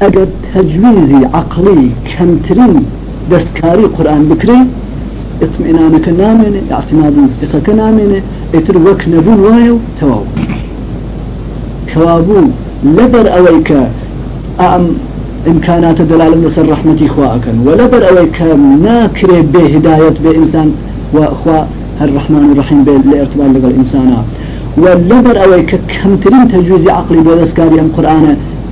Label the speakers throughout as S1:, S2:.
S1: اگر تجویزی عقلی کمترین دستکاری قرآن بکری اطمئنانك نامنه اعتماد مصدقك نامنه اتر وك نبون وايو تواو. كوابو لبر أويك أم إمكانات دلالة نصر رحمة اخواءك ولبر أويك ناكري بهداية بإنسان واخوا الرحمن الرحيم لارتباط لقى الانسان ولبر أويك كمترين تجويز عقلي بودسكاري ام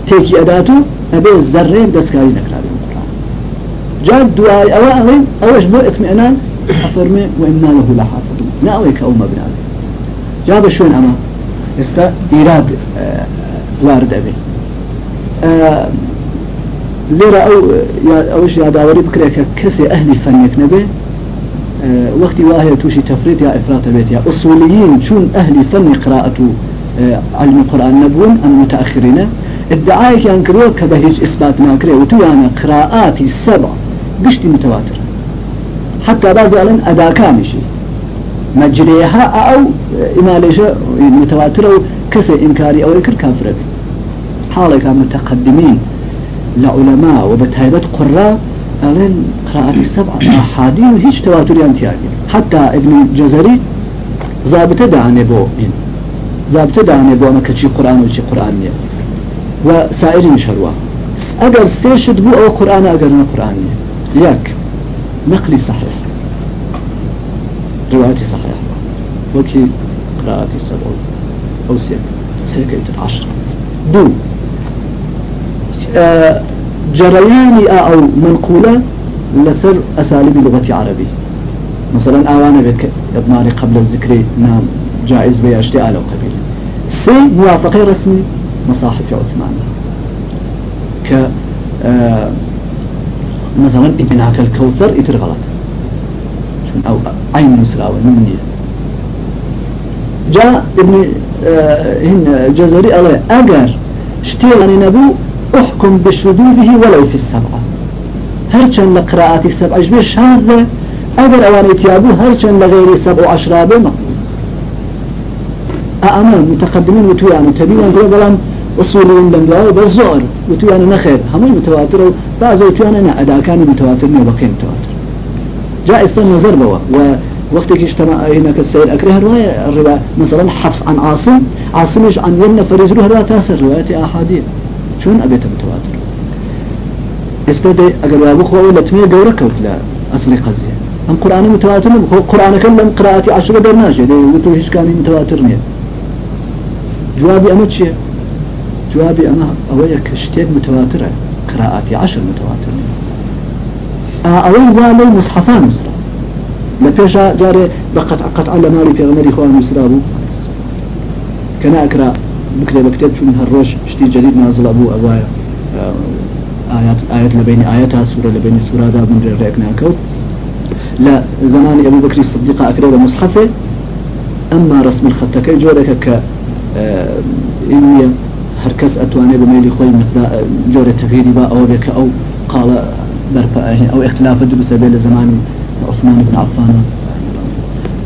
S1: تيكي اداتو ابي الزرين دسكاري نكراري جاب دعاء أو اغين اوش بو اطمئنان أفرمي وإنا له لحافظون نأويك أو مبنى جاب شون أما استا إيراد آه وارد أبي آه ليرة أو يا أوش يا داوري بكرة كسي أهل فنك نبي آه وقت واهي توشي تفريط يا إفراط بيت يا أصوليين شون أهل فن قراءة آه علم القرآن نبون أم متأخرين ادعائك كان كروه كبهيج إثبات ناكري وتو يعني قراءاتي السبع قشتي متواتر. حتى بعض ألم أدا كامشي. مجريها أو إماليش متواترة كسي إنكاري أو إكر كافر بي حالك متقدمين. لعلماء وبتهيبة قراء ألين قراءة السبعة أحادي وهيش تواتر ينتياجي حتى ابن جزري زابطة دعني بو إن. زابطة دعني بو أما كتشي قرآن وشي قرآن نية وسائرين شروا أجر سيشد بو أو قرآن أجر قرآن. نية ياك نقلي صحيح. روايتي صحيح وكي قراءتي سبع أو سيك سيكيت العشر. دو. آه جرياني أو منقولة لسر أساليب لغة عربي. مثلا آوانا بك إضماري قبل الذكر نام جائز بي أشتاء لو قبيل. سي موافقة رسمي. مصاحف عثمان. ك آه مثلا إنهاك الكوثر يتر غلط. أو عين مسراوي منية جاء ابن آه هن الجزري الله أجر اشتغل نبو أحكم بشذوذه ولو في السبعة. هرچن لقراءات السبعة جبه شاذة أجر أوان اتيابو هرچن لغير سبع عشرة بما أأما متقدمين وتويانو تبين أن بلان أصولين لم يعوا بالزور وتويانو نخير هم متواتر بعض وتويانو نا أدا كان متواتر وبقي متواتر جاء السن نظر بوا. ووقتك اجتمع هناك السيد أكره الرواية الرواية مثلا حفص عن عاصم. عاصمش عن ون فريزره رواية تاسر رواية أحاديث شون أبيت متواتر. استدي أقل وابو ولا تمية قورك ولا أصلي قزية أم قرآن متواتر هو قرآن كلم قراءتي عشرة برناجة دي وتو هيش كان متواتر نية جوابي أنا تشي جوابي أنا أويا كشتيك متواترة قراءاتي عشر متواتر. أول والي مصحفان مصر لبيشا جاري بقطع قطع لمالي في غمري خوان مصرابو كان أكرا بكتب بكتب شو من هالروش شتي جديد نازل أبو أبوايا آيات آيات لبين آياتها سورة لبين سورة دا من رأيكنا كوت لا زمان أبو بكر الصديق أكرا مصحفه أما رسم الخط كي جورك ك إني هركس أتواني بميلي خوي مثل جورة تغييري با أو بك أو قال برفعه أو اختلاف دروس بين زمان عثمان بن عفان.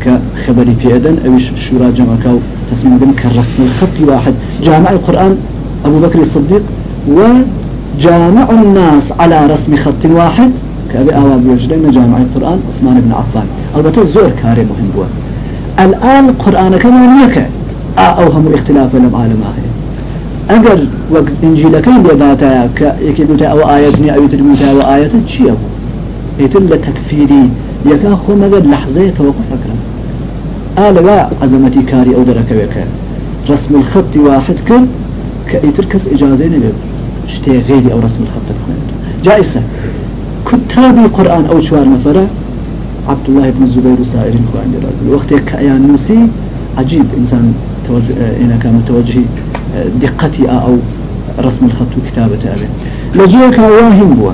S1: كخبري في أدن أو شورى جمعك أو تسمى بن كالرسم الخط واحد. جامع القرآن أبو بكر الصديق وجامع الناس على رسم خط واحد. كأبي أواب يجرين جامع القرآن عثمان بن عفان. البته زور كاري مهم بوا الآن القرآن كما يك أو هم اختلاف لم عالم آخر أجر وقت إنجيل كين بذاتها كيكيبوتا أو آياتني أو يتربوتا أو آيات شيء أبو يتم لتكفيري يكا خو مجد لحظة توقف أكرم آل لا عزمتي كاري أو درك بك رسم الخط واحد كن كيتركز إجازين بيب شتي غيري أو رسم الخط جائزة كتابي قرآن أو شوار نفرة. عبد الله بن الزبير وسائر القرآن جرازل وقتك كأيان نوسي. عجيب إنسان توجه إنا كان متوجه دقتي أو رسم الخط وكتابة أبي لجيك واهم بوا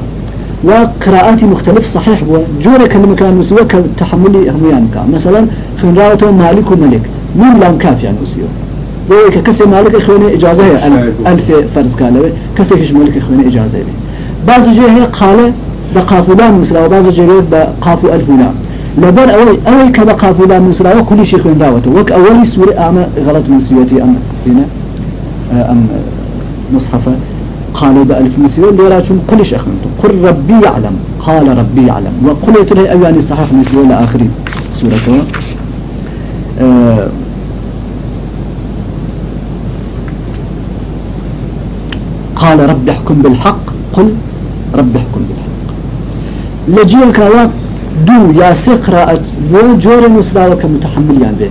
S1: وقراءاتي مختلف صحيح بوا جورك كلمة كان مسوى كتحملي هميان كان. مثلا خن راوته مالك وملك. مين لام كاف يعني مسيو ويك كسي مالك إخواني إجازة هي ألف فرز قال كسي كش مالك إخواني إجازة هي بعض جيه هي قال بقافلان مثلا وبعض جيه بقاف ألف لام لبر أوي أوي كبقافلان مثلا وكل شيء خن راوته وك أولي سورة أما غلط من سيوتي أم هنا أم مصحفة قالوا بألف مسيو اللي راجم قلش أخنتم قل ربي يعلم. قال ربي يعلم. وقل يتري أبياني صحيح مسيو لآخر سورة. آه قال رب احكم بالحق. قل رب احكم بالحق. لجيك دو يا سقراءة وجور مسراوك متحمل يعني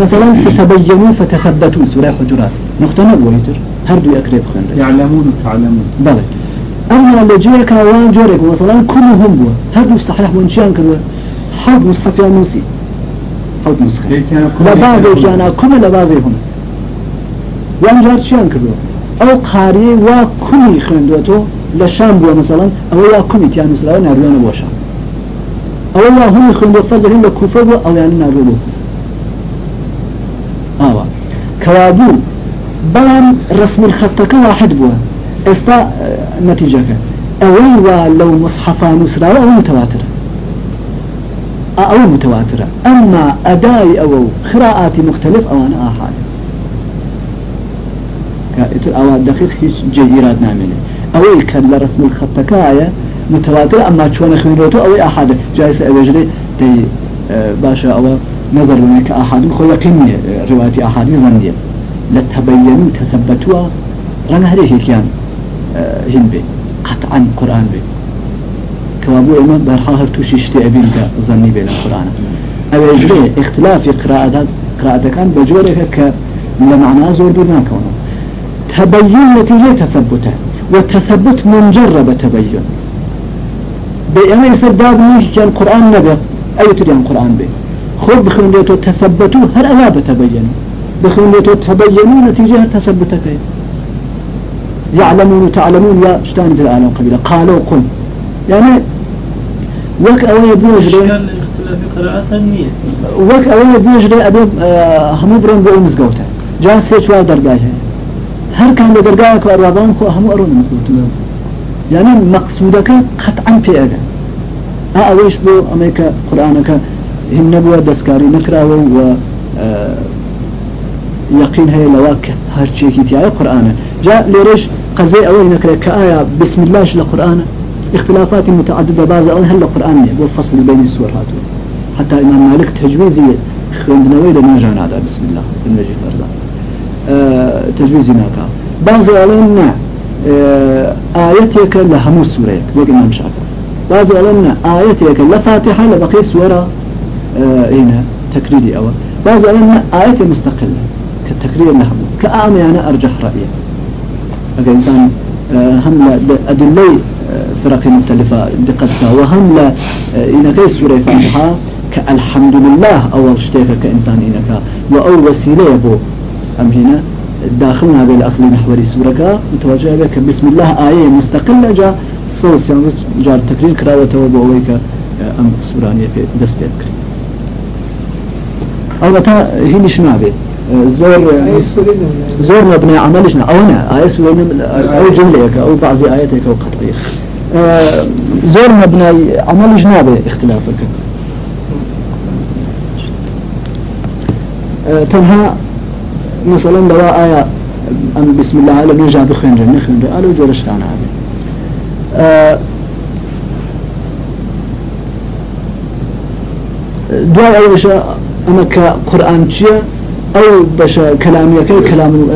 S1: مثلا فتبينوا فتثبتوا سورة حجرات. نقطة نبويتر هر دو خنده
S2: يعلمون وتعلمون
S1: بلى أما لجيك وان جورك مثلا كلهم بوا هر دو صحيح وانشان كذا حوض مصحف يا موسي حوض مصحف لبعضي كان كل لبعضي هم وان جار شان كذا أو قاري وكل خندوتو لشام بوا مثلا أو يا كل تيان مثلا نعرفون بوشام أو يا هم خندو فرزه هم كوفة أو يعني نعرفون آوا كوادو بلان رسم الخطك واحد بوا استا آه، نتيجة أول لو مصحفا نسرا أو متواترة أو متواترة أما أداء أو قراءات مختلف أو أنا آحاد أو دقيق هيش جيرات نعمله أول كان لرسم الخطك آية متواترة أما شون خيروتو أو أحد جايس أوجري تي باشا أو نظر منك أحد خو يقيني رواية أحد زندية لتبينوا تثبتوا رنا هذه كان هين بي قطعا قرآن بي كوابو إمام برحاه توشيشتي أبين ظني بين القرآن. أو يجري اختلاف قراءة قراءة كان بجورك ك لمعنى زور بما كونه تبين نتيجة تثبته والتثبت من جرب تبين. يصير باب نيك كان قرآن نبي أي تريان قرآن بي خذ بخنديتو تثبتوا هل ألا بتبينوا بخنديتو تبينوا نتيجة تثبتك يعلمون وتعلمون يا شتان جل العالم قبيلة؟ قالوا قل. يعني وك أوي بيجري وك أوي بيجري أبي آه، همو برون بو مزقوته جاء سيشوال درجاه هر كان لدرجاه كأروابان خو همو أرون مزقوته يعني مقصودك قطعا في أجل أويش بو أمريكا قرآنك هم نبوة دسكاري نكراوي و آه، يقين هي لواك هرشي كتيا قرآن. جاء ليرش قزي أوي نكرا كآية بسم الله لقرآن اختلافات متعددة بعض أوي هل قرآن وفصل بين السور هاتو. حتى إمام مالك تجويزي ما جانا هذا بسم الله. المجي فرزان آه تجويزي ناكا. بعض أوي آه آياتك لهم السورة وقت إمام شافعي بعض أوي آياتك لفاتحة لبقي سورة. آه، هنا تكريري أو بعض أن آية مستقلة. كالتكرير لهم كأعمى أنا أرجح رأيي. أجل إنسان آه، هم أدلي آه، فرق مختلفة دقتها. وهم لا إن كيس سورة فاتحة كالحمد لله أول شتيك كإنسان إنك وأول وسيلة يبو. أم هنا؟ داخلنا بالأصل محوري سورة متوجه بك. بسم الله آية مستقلة جاء صوص يعني جار تكرير كراوة وبويك أم سورانية في دس بيت البته هیچ نابێت زۆر زۆر مبني عملشنا أو أنا آية سورة أو جملة أو بعض آياتك أو قطعية زور مبني عملش نابێ اختلافك تنها مثلا لو آية أم بسم الله على نجا بخنجر نخنجر ألو جورشتان هذا دعاء أول أما كقرآن شيء أو بش كلامي كلام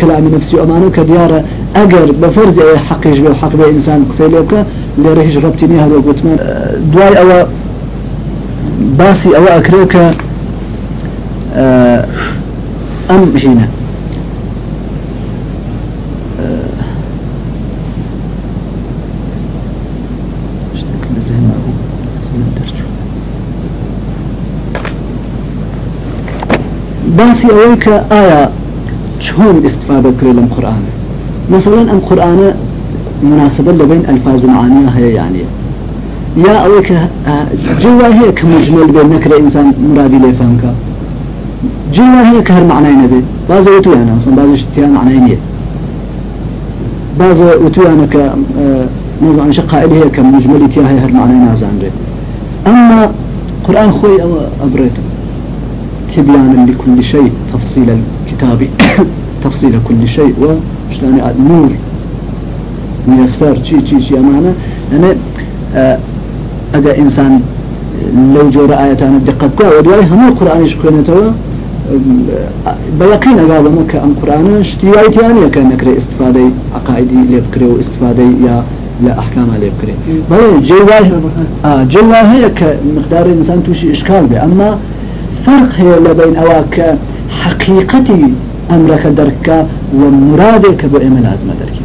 S1: كلام نفسي أمانه كديارة أجر بفرز أي حق يجب حق بي إنسان قصيلك اللي رهج ربطيني هذا قلت دواي أو باسي أو أكريك أم هنا. باسي أويك آية شهون استفادة كريل القرآن مثلا أم قرآن مناسبة لبين ألفاظ معانيها هي يعني يا أويك جوا هي كمجمل بين نكر إنسان مرادي ليفهمك جوا هي كهر معنى نبي بعض وتو أنا مثلا بعض اشتيان معنى نية بعض وتو أنا ك نظام عن شقائل هي كمجمل تيا هي هر معنى نازان أما قرآن خوي أو تبيانا لكل شيء تفصيل الكتاب تفصيل كل شيء. وشلون نور؟ ميسر. چی چی چی أمانة. يعني أجا إنسان لو جور آياتنا دقة قوة ودواي هم القرآن يشكونه توا بيقين أقابل مك أم قرآن اشتياي تانية كان نكري استفادة عقائدي لبكري واستفادة يا لا أحكام لبكري بل جواه آه جواه هي كمقدار إنسان توشي إشكال به أما فرق هي لبين أواك حقيقتي أمرك درك ومرادك بإيمان لازم درك؟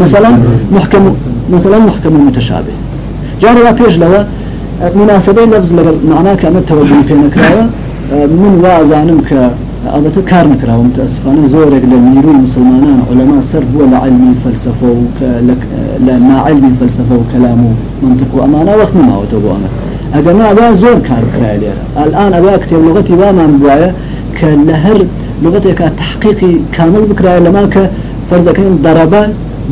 S1: مثلا محكم مثلا محكم المتشابه جاري وفيش له مناسبة لفظ معناه كأنه توجه في نكراوة من وازانم ك البته کار نکراوە متأسفانة زۆرێک لە نیروی مسلمانان علماء سەر بووە لە علمی فەلسفە و لە ناعلمی فەلسفە و کەلام و منطق و ئەمانە وەخت نماوەتەوە بۆ ئەمە ئەگەر نابا زۆر کار کرای لێرە الآن ئەبا کتێب لغەتی وامان بواە کە لە هەر لغەتێکە تحقیقی کامل بکرایە لەما کە فەرزەکەین دەرەبە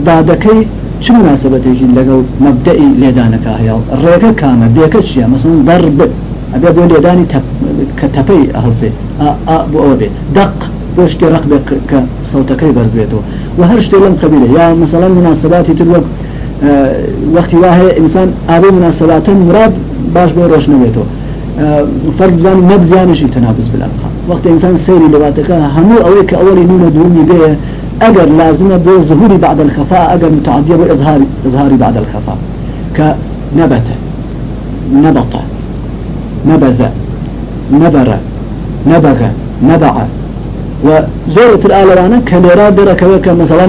S1: دادەکەی چ مناسبەتێکی لەگەڵ مەبدەئی لێدانەکە هەیە ڕێگە کامە بێکە چیە مەسن دەرب ئەبێ بۆ لێدانی کە تەپەی ئەهڵسێ بۆ ئەوە بێت دق. بۆ شتێ ڕق بێت کە سەوتەکەی بەرز بێتەوە و هەر شتێ لەم قبیلە یا مثلا مناسباتی تر وەک مراد باش بۆ ڕۆژ نەبێتەوە فرض بزاني نبزيانشي تنابز بالأرقام وقت إنسان سيري لغاتك همو أويك أولي نون دوني بيه أجر لازمة بو ظهوري بعد الخفاء أجر متعدية بو إظهاري, إظهاري بعد الخفاء. كنبت نبط نبذ نبر نبغ نبع وزورة الآلوانة كليرا درك وك مثلا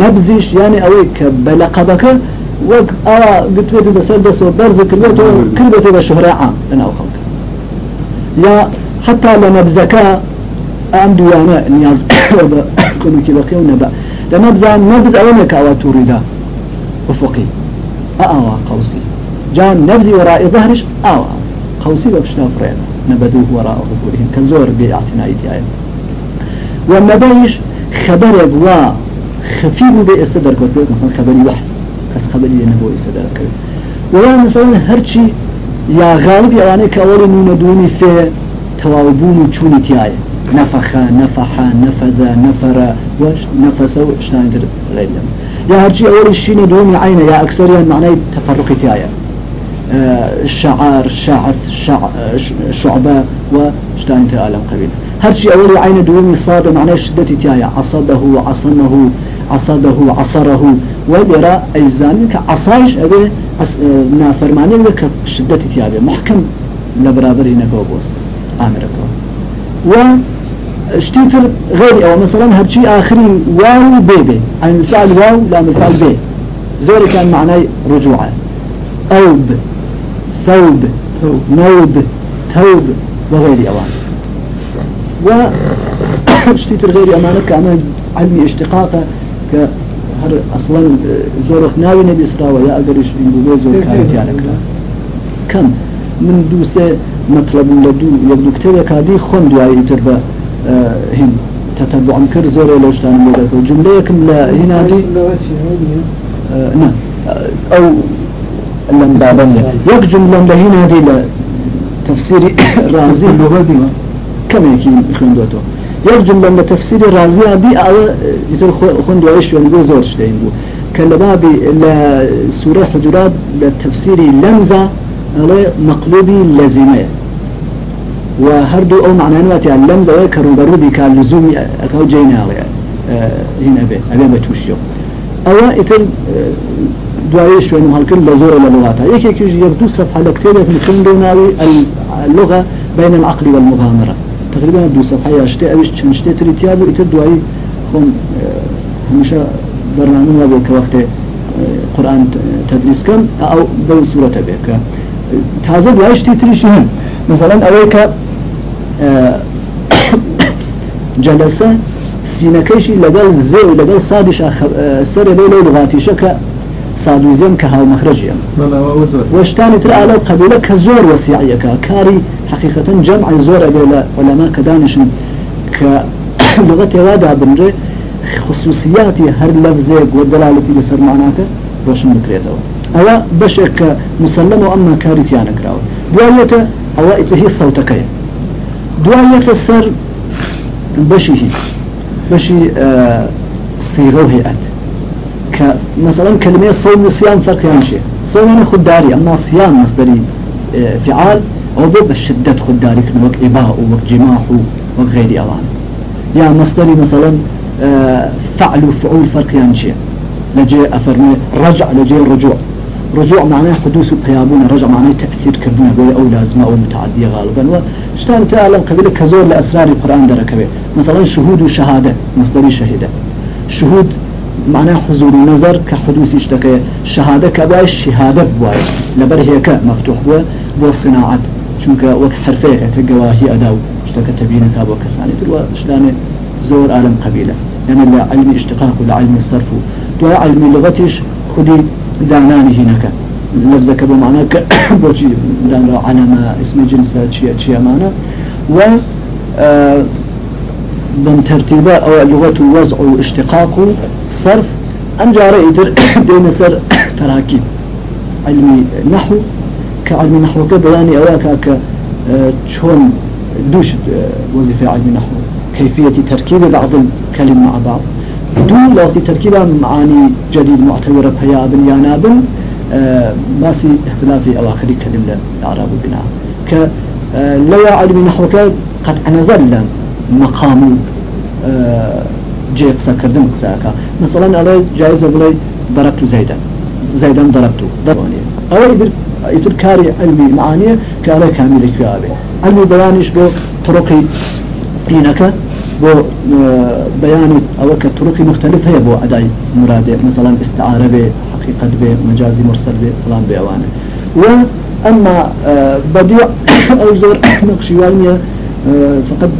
S1: نبزش يعني أويك بلقبك وك أرى قلت بيتي بسال بس وبرز كلمته كل بيتي بشهرة عام أنا أخوك يا حتى لنبذك أم دوانا نياز كنو كي بقي ونبع لنبذا نبذ أولك أو توريدا أفقي أأوى قوسي جان نبذي وراء ظهرش أوى قوسي بفشنا فرينا نبذوه وراء ظهورهم كزور باعتنائيتي آية والنبيش خبر بوا خفيف بإستدر كنت مثلا خبري كس خبري نبوي استدر كنت ولا مثلا هرشي يا غالب يعني كأول من دوني في توابون تشوني تياي نفخ نفح نفذ نفر وش نفس وشتان در غير يا هرشي أول الشين دوني عينة يا أكثر يعني معناه تفرق تياي الشعار شعث شع شعبة وشتان تعالم قبيل هرشي أول عين دومي صاد معناه شدة تيايا عصبه عصمه عصده عصره. ولرا أيزان كعصايش أبي نافرماني لك شدة تيايا محكم لبرابر هنا بوست آمرك و اشتيتر غير أو مثلا هرشي آخري واو بيبي عن الفعل واو لا الفعل بي زوري كان معناه رجوعا أوب ثوب نوب توب وغير أوان واشتيتر غير أمانة كأمان علمي اشتقاقه أصلا زورخ ناوي نبي سرا ويا أقرش بيبو زور كانت يعني كم من دوسة مطلب لدو يبدو كتابة كادي خون دواي تربى آه هم تتبع كر زور لوشتان مدرك جملة كم لا هنا دي آه نعم أو لم بابن يك جملة لهنا دي تفسير رازي اللغة دي كم يكي خندوتو يك جملة لتفسير رازي دي أو يتر خندو إيش ينقول زور شتين بو كالبابي لسورة حجرات لتفسير لمزة على مقلوبي لزمة وهردو أو معنى نواتي اللمزة ويكرو بي كاللزومي أكو جينا هنا به أبي بتوشيو أو إتر دوایه شوێن هەڵکرد لە زۆر لە وڵاتە یەکێکیش یەک دوو صفحة لە کتێبێک خوێندە ناوی اللغة بين العقل والمغامرة تقريبا دو صفحة يا شتي أوش چند شتي تري تيابو إتر دوائي خون هميشه برنامج وابو كوقت قرآن تدريس كم أو بو سورة بك تازه دوائي شتي تريش هم. مثلا أويك جلسة سينكيشي لقل زي لقل صادش سر ليلة لغاتيشة صادوزين كهاو مخرجيا واشتاني ترى على قبيلة كزور وسيعية كاري حقيقة جمع زور أبيلا علماء كدانش كلغة وادا بنري خصوصياتي هر لفظك ودلالتي لسر معناك روشن بكريته أو بشك مسلم وأما كارثيانا كراو دواية أو إتهي صوتك دواية السر بشيه بشي آه صيغه هيئات مثلا كلمة صوم وصيام فرق يعني صوم يعني خداري أما صيام مصدري آه، فعال أو بشدة خداري وقت إباء وقت جماح وقت غير أوان. يا مصدري مثلا آه، فعل وفعول فرق يعني شيء. لجي أفرمي رجع لجي رجوع. رجوع معناه حدوث بيابون رجع معناه تأثير كردنا بوي أو لازمة أو متعدية غالبا. وشتان تعلم قبيلة كزور لأسرار القرآن دركبه. مثلا شهود وشهادة مصدري شهيدة. شهود معناه حضور النظر كحدوث اشتكى شهادة كباي شهادة بواي لبر هيك مفتوح بوا بو صناعة. چونك وك حرفيك كجواهي أداو اشتكى تبين كابو كساني تلو شتان زور عالم قبيلة يعني علم اشتقاق ولا علم الصرف دو علم لغتش خدي داناني هناك لفظك بمعنى بوشي دانا علم اسم جنس شيء شيء معنى و آه من ترتيبه أو لغة وضع واشتقاق صرف. أم جارة إدر بين سر تراكيب علمي نحو كعلم نحو كبياني أواك ك شون دوش وظيفة علم نحو. كيفية تركيب بعض الكلم مع بعض. دون لغة تركيبها معاني جديد معتبرة بها بن يانا بن باسي اختلافي أواخر كلمة الأعراب بنا. ك لو علم نحو قد نزل مقام جي قصة كردن قصاكا مثلا على جائزة بلي ضربت زيدا زيدا ضربته ضربوني أو يدر كاري علمي معانية كاري كامل كيابي علمي بيانيش بو طرقي دينك بو بيان أو كطرق مختلفة هي بو أداء مراد مثلا استعارة به حقيقة به مجازي مرسل به فلان بأوانه وأما بديع أو زور نقشي والمية فقط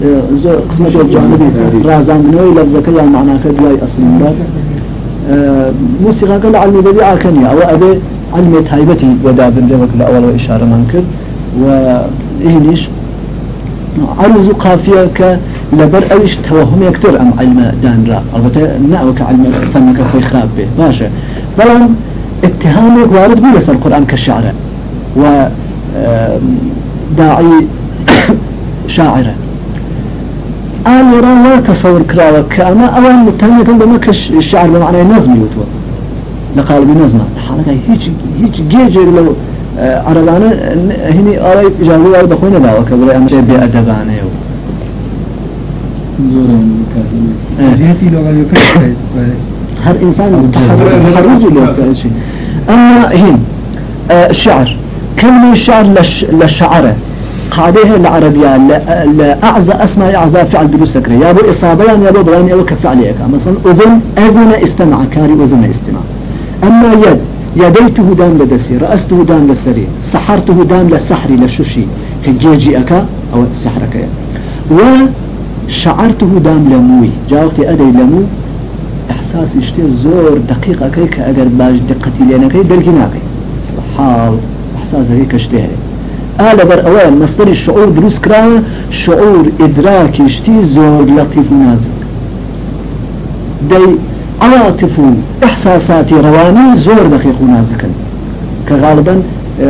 S1: قسمة الجانبي رازان بنوي لفظك يعني معناه كدواي أصل مراد موسيقى قال علمي بديعة كنيا أو تايبتي ودا بندوك الأول وإشارة منكر وإهنيش عرض قافية ك لبر أيش توهم يكتر أم علم دان را البته نعوك علم فنك خوي خراب به. باشا بلان اتهامك وارد بي لسر القرآن كالشعر و داعي شاعرة. آل يرى لا تصور كراوة كأما أوان متهم يكون بما كالشعر بمعنى نظم يوتوا لقال بنظمة حالك هيك هيك جيجي لو عربانة هني آراي إجازة وارد بخوين دعوة كبري أمشي بأدبانه هر إنسان تحرز له شيء أما هين الشعر كلمة الشعر للشعر قاعدها العربية لأعزى أسماء أعزى فعل بدو سكرة يا أبو إصابيان يا أبو بغاني أبو كفعل مثلا أذن أذن استمع كاري أذن استمع. أما يد يديته دام لدسي رأسته دام للسري سحرته دام للسحر للششي كجيجي أكا أو سحرك و شعرته دام لموي جاوقتي أدي لمو إحساس إشتي زور دقيقة كي كأجر باش دقتي لنا كي دلكنا كي حال إحساس هيك اشتهي آل بر أول مصدر الشعور دروس كرا شعور إدراك إشتي زور لطيف نازك دي عواطف إحساسات رواني زور دقيق نازكا كغالبا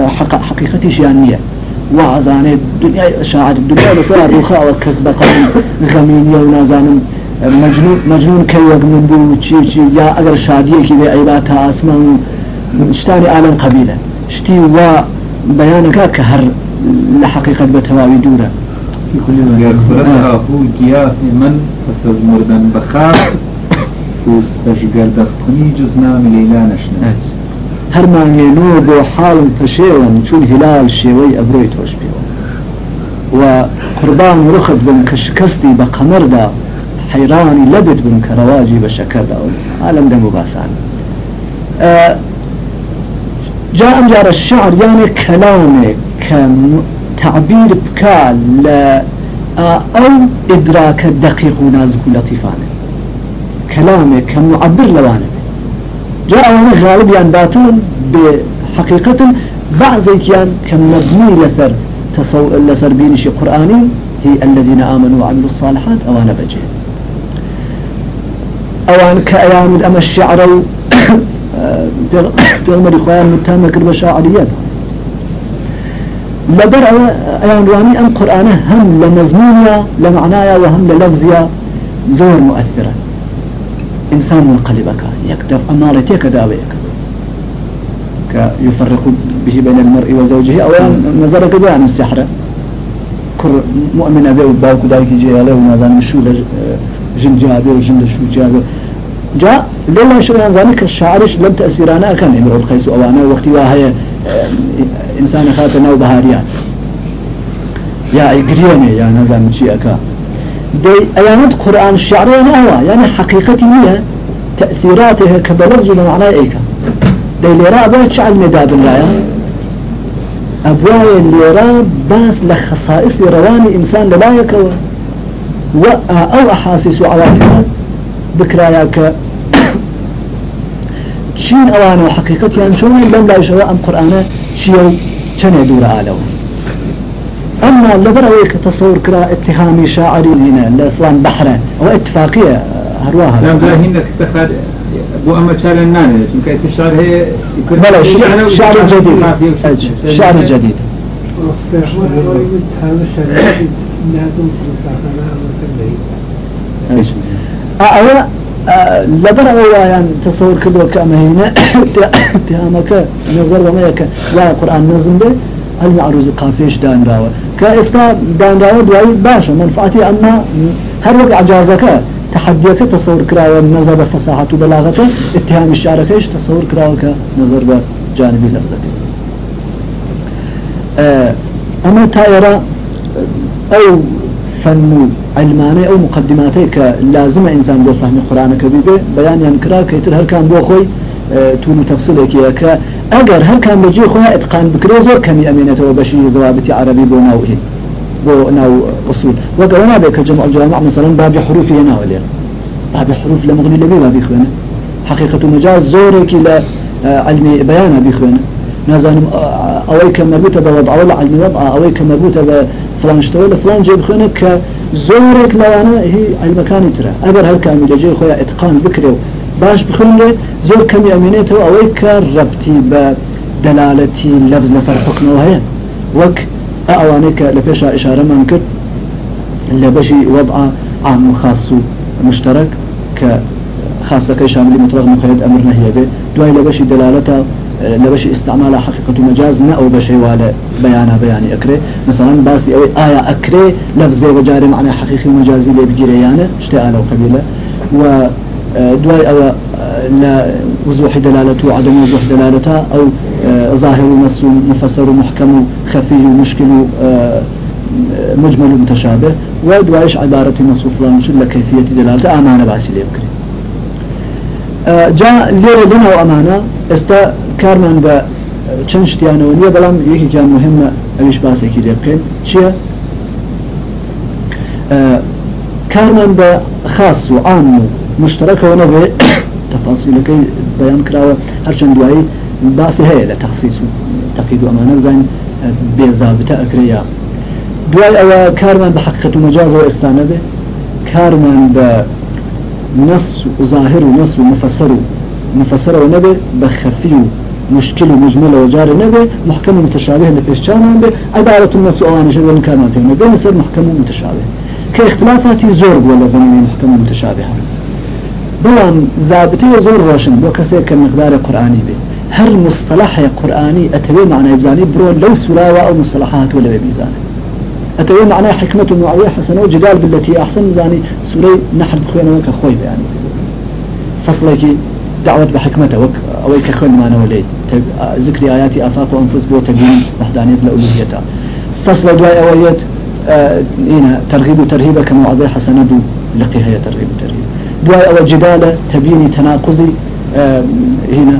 S1: حق حقيقتي شيانية. وعزانه الدنيا شاعر الدنيا بصير رخاء وكسب قلم غمين يونا زانم مجنون مجنون كي من بو شي شي يا اگر شادية كي عيباتها آسمان. اشتاني عالم قبيلة. اشتي و بيانك كهر لحقيقة بتواوي دورة.
S2: في كل ما يخبرها هو جياف من؟ فسز مردن بخاف وستشقر دفتني جزنا من ليلا نشنا
S1: هەرمانێنەوە بۆ حاڵم پەشێوم چون هلال شێوەی ئەبرۆی تۆش پێوە. و قوربان ڕخت بن کە شکستی بە قەمەردا حەیرانی لەبت بن کە ڕەواجی بە شەکەدا و ئالم دەم باسان. جا ئەم جارە شعر یانێ کەلامێک کە تعبیر بکە لە ئەو ئیدراکە دقیق و کەلامێک کە معبر لەوانە جاء وأنا غالب يعني باتون بحقيقة بعض كيان كمبني لسر تصو لسر بينش قرآني هي الذين آمنوا وعملوا الصالحات أوانا بجه. أوان كأيام أما الشعر بيغمر إخوان متامة كربة شاعريات لبر أيام رواني أم قرآنه هم لمزمونيا لمعنايا وهم للفظيا زور مؤثرة إنسان منقلبك يكدف أمالتك داويك يفرق به بين المرء وزوجه أو نظر كده عن السحرة كر مؤمن أبي وباوك دايك جيالة ونظام شو جن جابه وجن شو جابه جاء لولا شو ذلك الشعرش لم تأثيرانا كان امرؤ القيس أوانا وقت واهي إنسان خاتنا وبهاريان يا إجريني يا نظام شيء أكا دي أيامات قرآن الشعرين أهوى يعني حقيقتي هي تأثيراته كبلغز معناه إيكا دي ليرا أبوه شعل مداد الله أبوه ليرا باس لخصائص رواني إنسان لا يكوى أو أحاسيس عواتها بكراياك. شين أوانا وحقيقتي يعني شو لم لا يشوى أم قرآن شيو چنه دور آلوه أما لبرأيك تصور كرا اتهامي شاعري هنا لفلان بحرة أو اتفاقية هرواها.
S2: نعم لا هنا تخد أبو أما شعر النانة چونك الشعر هي؟
S1: بلا شعر جديد. شعر جديد. أو لبر أو يعني تصور كده كأما هنا. اتهامك نظر وما يك لا قرآن نظم به المعروض قافيش دان راوة كإستا دان راوة دواي باشا منفعتي أما هر وقت عجازك تحديك تصور كراوة نظر بفصاحة وبلاغته اتهام الشعركيش تصور كراوة كنظر بجانبي لفظك آه أما تائرة أو فن علماني أو مقدماتي كلازم إنسان بو فهم القرآن كبيبه بيان ينكرا كيتر هل كان بو خوي آه تونو تفصيلك يا اگر هل كان بجي خوها اتقان بكري زور كمي امينته وبشي زوابتي عربي بو ناوه بو ناو اصول وقالنا بك جمع الجوامع مثلا باب حروف يناو ليه باب حروف لمغني لبي باب يخوانا حقيقة مجاز زورك إلى علمي بيانا بيخوانا نازانم اويك مربوطة بوضع ولا علمي وضع اويك مربوطة بفلان اشتوى فلان جيب خونا كزورك لوانا هي المكان ترى اگر هل كان بجي خويا اتقان بكري باش بخلي زور كم يأمينيته أويك ربطي بدلالتي لفظ لسر حكمه وهي وك أوانيك لفيشا إشارة ما نكت لبشي وضع عام وخاص مشترك كخاصة كشامل مطلق مقيد أمر نهي به دواي لبشي دلالته لبشي استعمال حقيقة مجاز نا أو بشي ولا بيانا بياني أكري مثلا باسي أو آية أكري لفظي وجاري معنى حقيقي مجازي لبجيري يعني اشتاء قبيلة و دواي أو لا وضوح دلالته وعدم وضوح دلالته أو ظاهر نص مفسر محكم خفي مشكل مجمل متشابه ودوايش عبارة نص فلان شل كيفية دلالته أمانة باسي ليبكري جاء ليرة لنا وأمانة استا كارمان با چند شتیانه و نیه بلام یکی که مهمه اویش باسه کی بکن چیه؟ كارمان بخاص وعام مشترك ونبي تفاصيل كي بيان كراوة هرشن دواي باسي هي لتخصيص تقييد أمانة زين بيزابطة أكريا دواي أو كارمان بحقيقة مجاز واستانبه كارمان بنص ظاهر ونص ومفسر مفسر ونبي بخفي مشكل مجمل وجار نبي محكم متشابه لفيشان به عبارة النص وأنا شغل كان فيه نبي نصير محكم متشابه. كاختلافات زور ولا زمن محكم متشابهة بلان زابطي زور روشن بو كسي كمقدار قرآني به هر مصطلح قرآني أتبي معنى يبزاني برو لو سلاوة أو مصطلحات ولا بيزاني أتبي معنى حكمة معاوية حسنة وجدال بالتي أحسن زاني سوري نحر بخوينا وك خوي يعني فصلك دعوة بحكمته وك أو كخوين ما نولي ذكر آيات آفاق وأنفس بو تبين وحدانية الألوهية فصل دواء أوليات آه ترغيب وترهيب كمعاوية حسنة دو لقيها ترغيب وترهيب دواء أو جدالة تبيني تناقضي هنا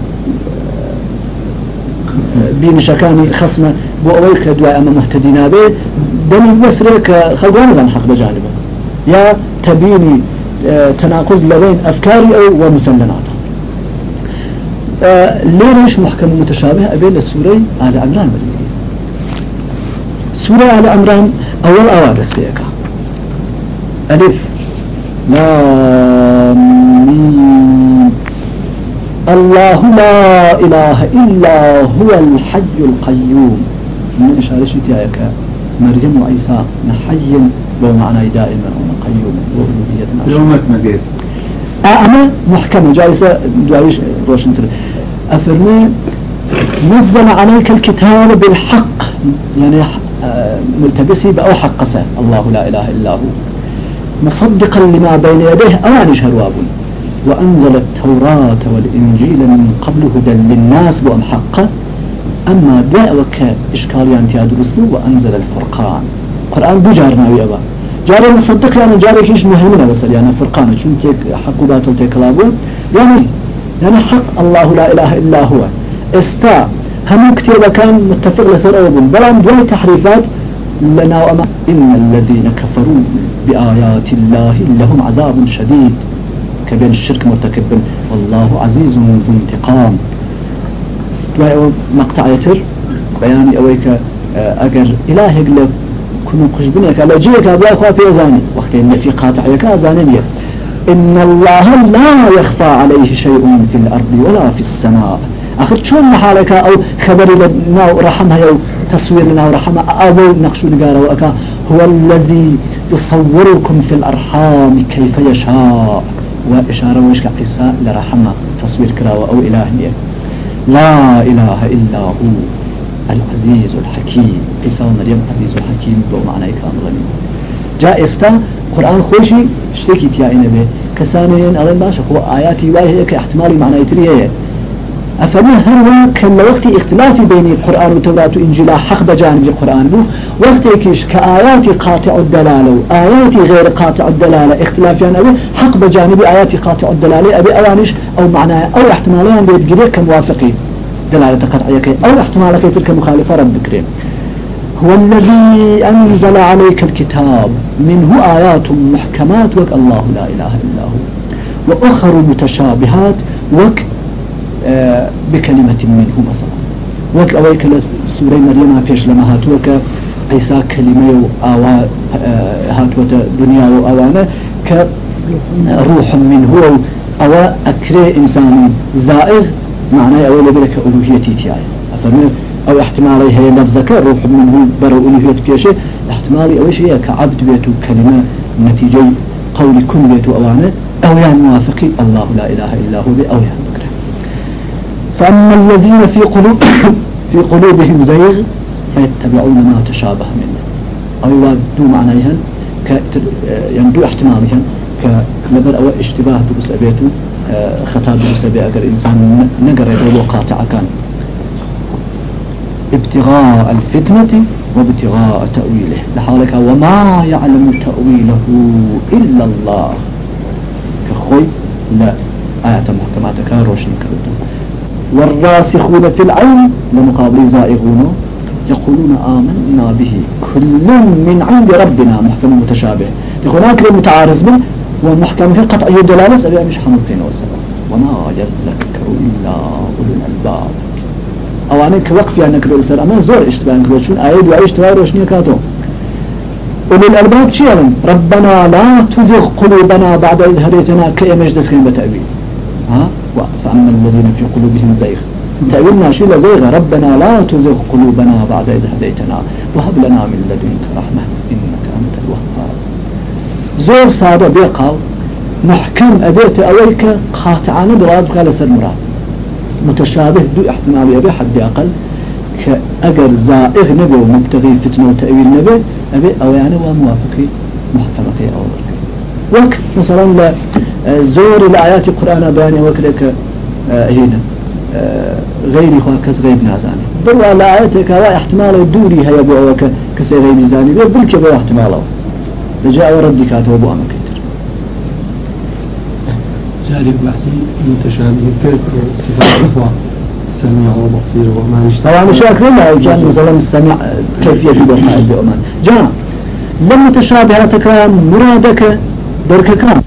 S1: بين شكاني خصمة بو أويك دواء أما مهتدين به دليل بسرك خلقان زن حق بجانبه. يا تبيني آه تناقض لبين أفكاري أو ومسلماتها آه ليش محكم متشابه أبين السوري على عمران بديه سورة على عمران أول أوادس فيك ألف. لام الله لا إله إلا هو الحي القيوم. من إشارة شتياك مريم وعيسى نحي بمعنى دائما قيوم. وألوهيتنا
S2: يومك مجيد
S1: أما محكمة جائزة دعيش روشن تر. أفرمي نزل عليك الكتاب بالحق. يعني آه، ملتبسي بأو حق الله لا إله إلا هو. مصدقا لما بين يديه. أوانش هرواب وأنزل التوراة والإنجيل من قبل هدى للناس بأم حقه أما دعوة كإشكال يعني درسبه وأنزل الفرقان. قرآن بجارنا ويأبا جاري مصدق يعني جاري كيش مهمنا بس يعني فرقان. شو تيك حق باتل تيك لابون يعني يعني حق الله لا إله إلا هو. استا هم كتير كان متفق لسر أوبن بلان دول تحريفات لنا وأما إن الذين كفروا بآيات الله لهم عذاب شديد. كبين الشرك مرتكب والله عزيز ذو انتقام. مقطع يتر؟ بياني أويك أجر إلهي قلب كنو قش بنيك على جيك أبو أخوة في أزاني وقت إن في قاطع يك أزاني إن الله لا يخفى عليه شيء في الأرض ولا في السماء. أخذ شون محالك؟ أو خبر لنا رحمها أو تصوير لنا رحمها أو نقش وأكا. هو الذي يصوركم في الأرحام كيف يشاء. وإشارة ويشك عيسى لرحمة تصوير كراوة أو إله لا إله إلا هو العزيز الحكيم. عيسى ومريم عزيز الحكيم بو معنى كامل جاء استا قرآن خوشي اشتكي تيائنا به كسانين أغين باشا آياتي واهي كاحتمالي معنى أفما هل كان وقت اختلاف بين القرآن والتوراة وإنجيل حق بجانب القرآن بو. وقت يكيش كآيات قاطع الدلالة وآيات غير قاطع الدلالة اختلاف أبي حق بجانب آيات قاطع الدلالة أبي أوانش أو معناه أو احتماليا بيتجريك كموافقين دلالة قطعية أو احتمالك تلك مخالفة رد ذكرين هو الذي أنزل عليك الكتاب منه آيات محكمات وك الله لا إله إلا هو. وأخر متشابهات وك بكلمة منه مثلا. وك أويك سورة مريم فيش لما هاتوك عيسى كلمة وآوا آه هاتوة دنيا وآوانا كروح منه أو أكري إنسان زائغ معناه أول بلك ألوهيتي تياي أفهمت أو احتمالي هي لفظك روح منه برو ألوهية كيشي احتمالي أول شيء كعبد بيتو كلمة نتيجة قول كن بيتو أوانا أو يعني موافقي الله لا إله إلا هو أو يعني فأما الذين في قلوب في قلوبهم زيغ فيتبعون ما تشابه منه. أو يوادوا يعني دو احتمالهم كنبر أو اشتباه بس أبيتو خطاب بسبب أجر إنسان نقر يقول قاطع كان. ابتغاء الفتنة وابتغاء تأويله. لحالك وما يعلم تأويله إلا الله. كخوي لا آية محكمات كاروشن كردو والراسخون في العلم لمقابل زائغون يقولون آمنا به. كل من عند ربنا محكم متشابه. يقول هناك متعارض به ومحكم في قطع الدلالة سألها مش حمقين وسلم وما يذكر إلا أولو الألباب. أو أنا كوقف يعني إسر أما زور اشتباه كرو شون آيات وآي اشتباه روشنية كاتو أولو الألباب شيئا ربنا لا تزغ قلوبنا بعد إذ هديتنا كأمج دسكين بتأويل. ها؟ فأما الذين في قلوبهم زيغ. تأويلنا شيء لزيغ ربنا لا تزغ قلوبنا بعد إذ هديتنا. وهب لنا من لدنك رحمة إنك أنت الوهاب. زور سادة بيقاو. محكم أبيت أويك. قاطعان براد قال سر مراد. متشابه دو احتمال يبي حد أقل كأجر زائغ نبي ومبتغي فتنة وتأويل نبي. أبي أو يعني وموافقي. محترقي أو وك مثلا لا زور الآيات القرآن بياني وكلك آه، هنا آه، غيري خوا كس غيب نازاني بروا الآيات كوا احتمال دوري هيا بو كس غيب زاني. بالك بو احتماله رجاء وردي كاتب أبو أمك.
S3: ذلك بحثي متشابه كيف صفات الأخوة؟ سميع وبصير وما
S1: يشتغل طبعا مش أكثر لا كان مثلا السمع كيفية بأمان بأمان جاء لم متشابهتك مرادك darka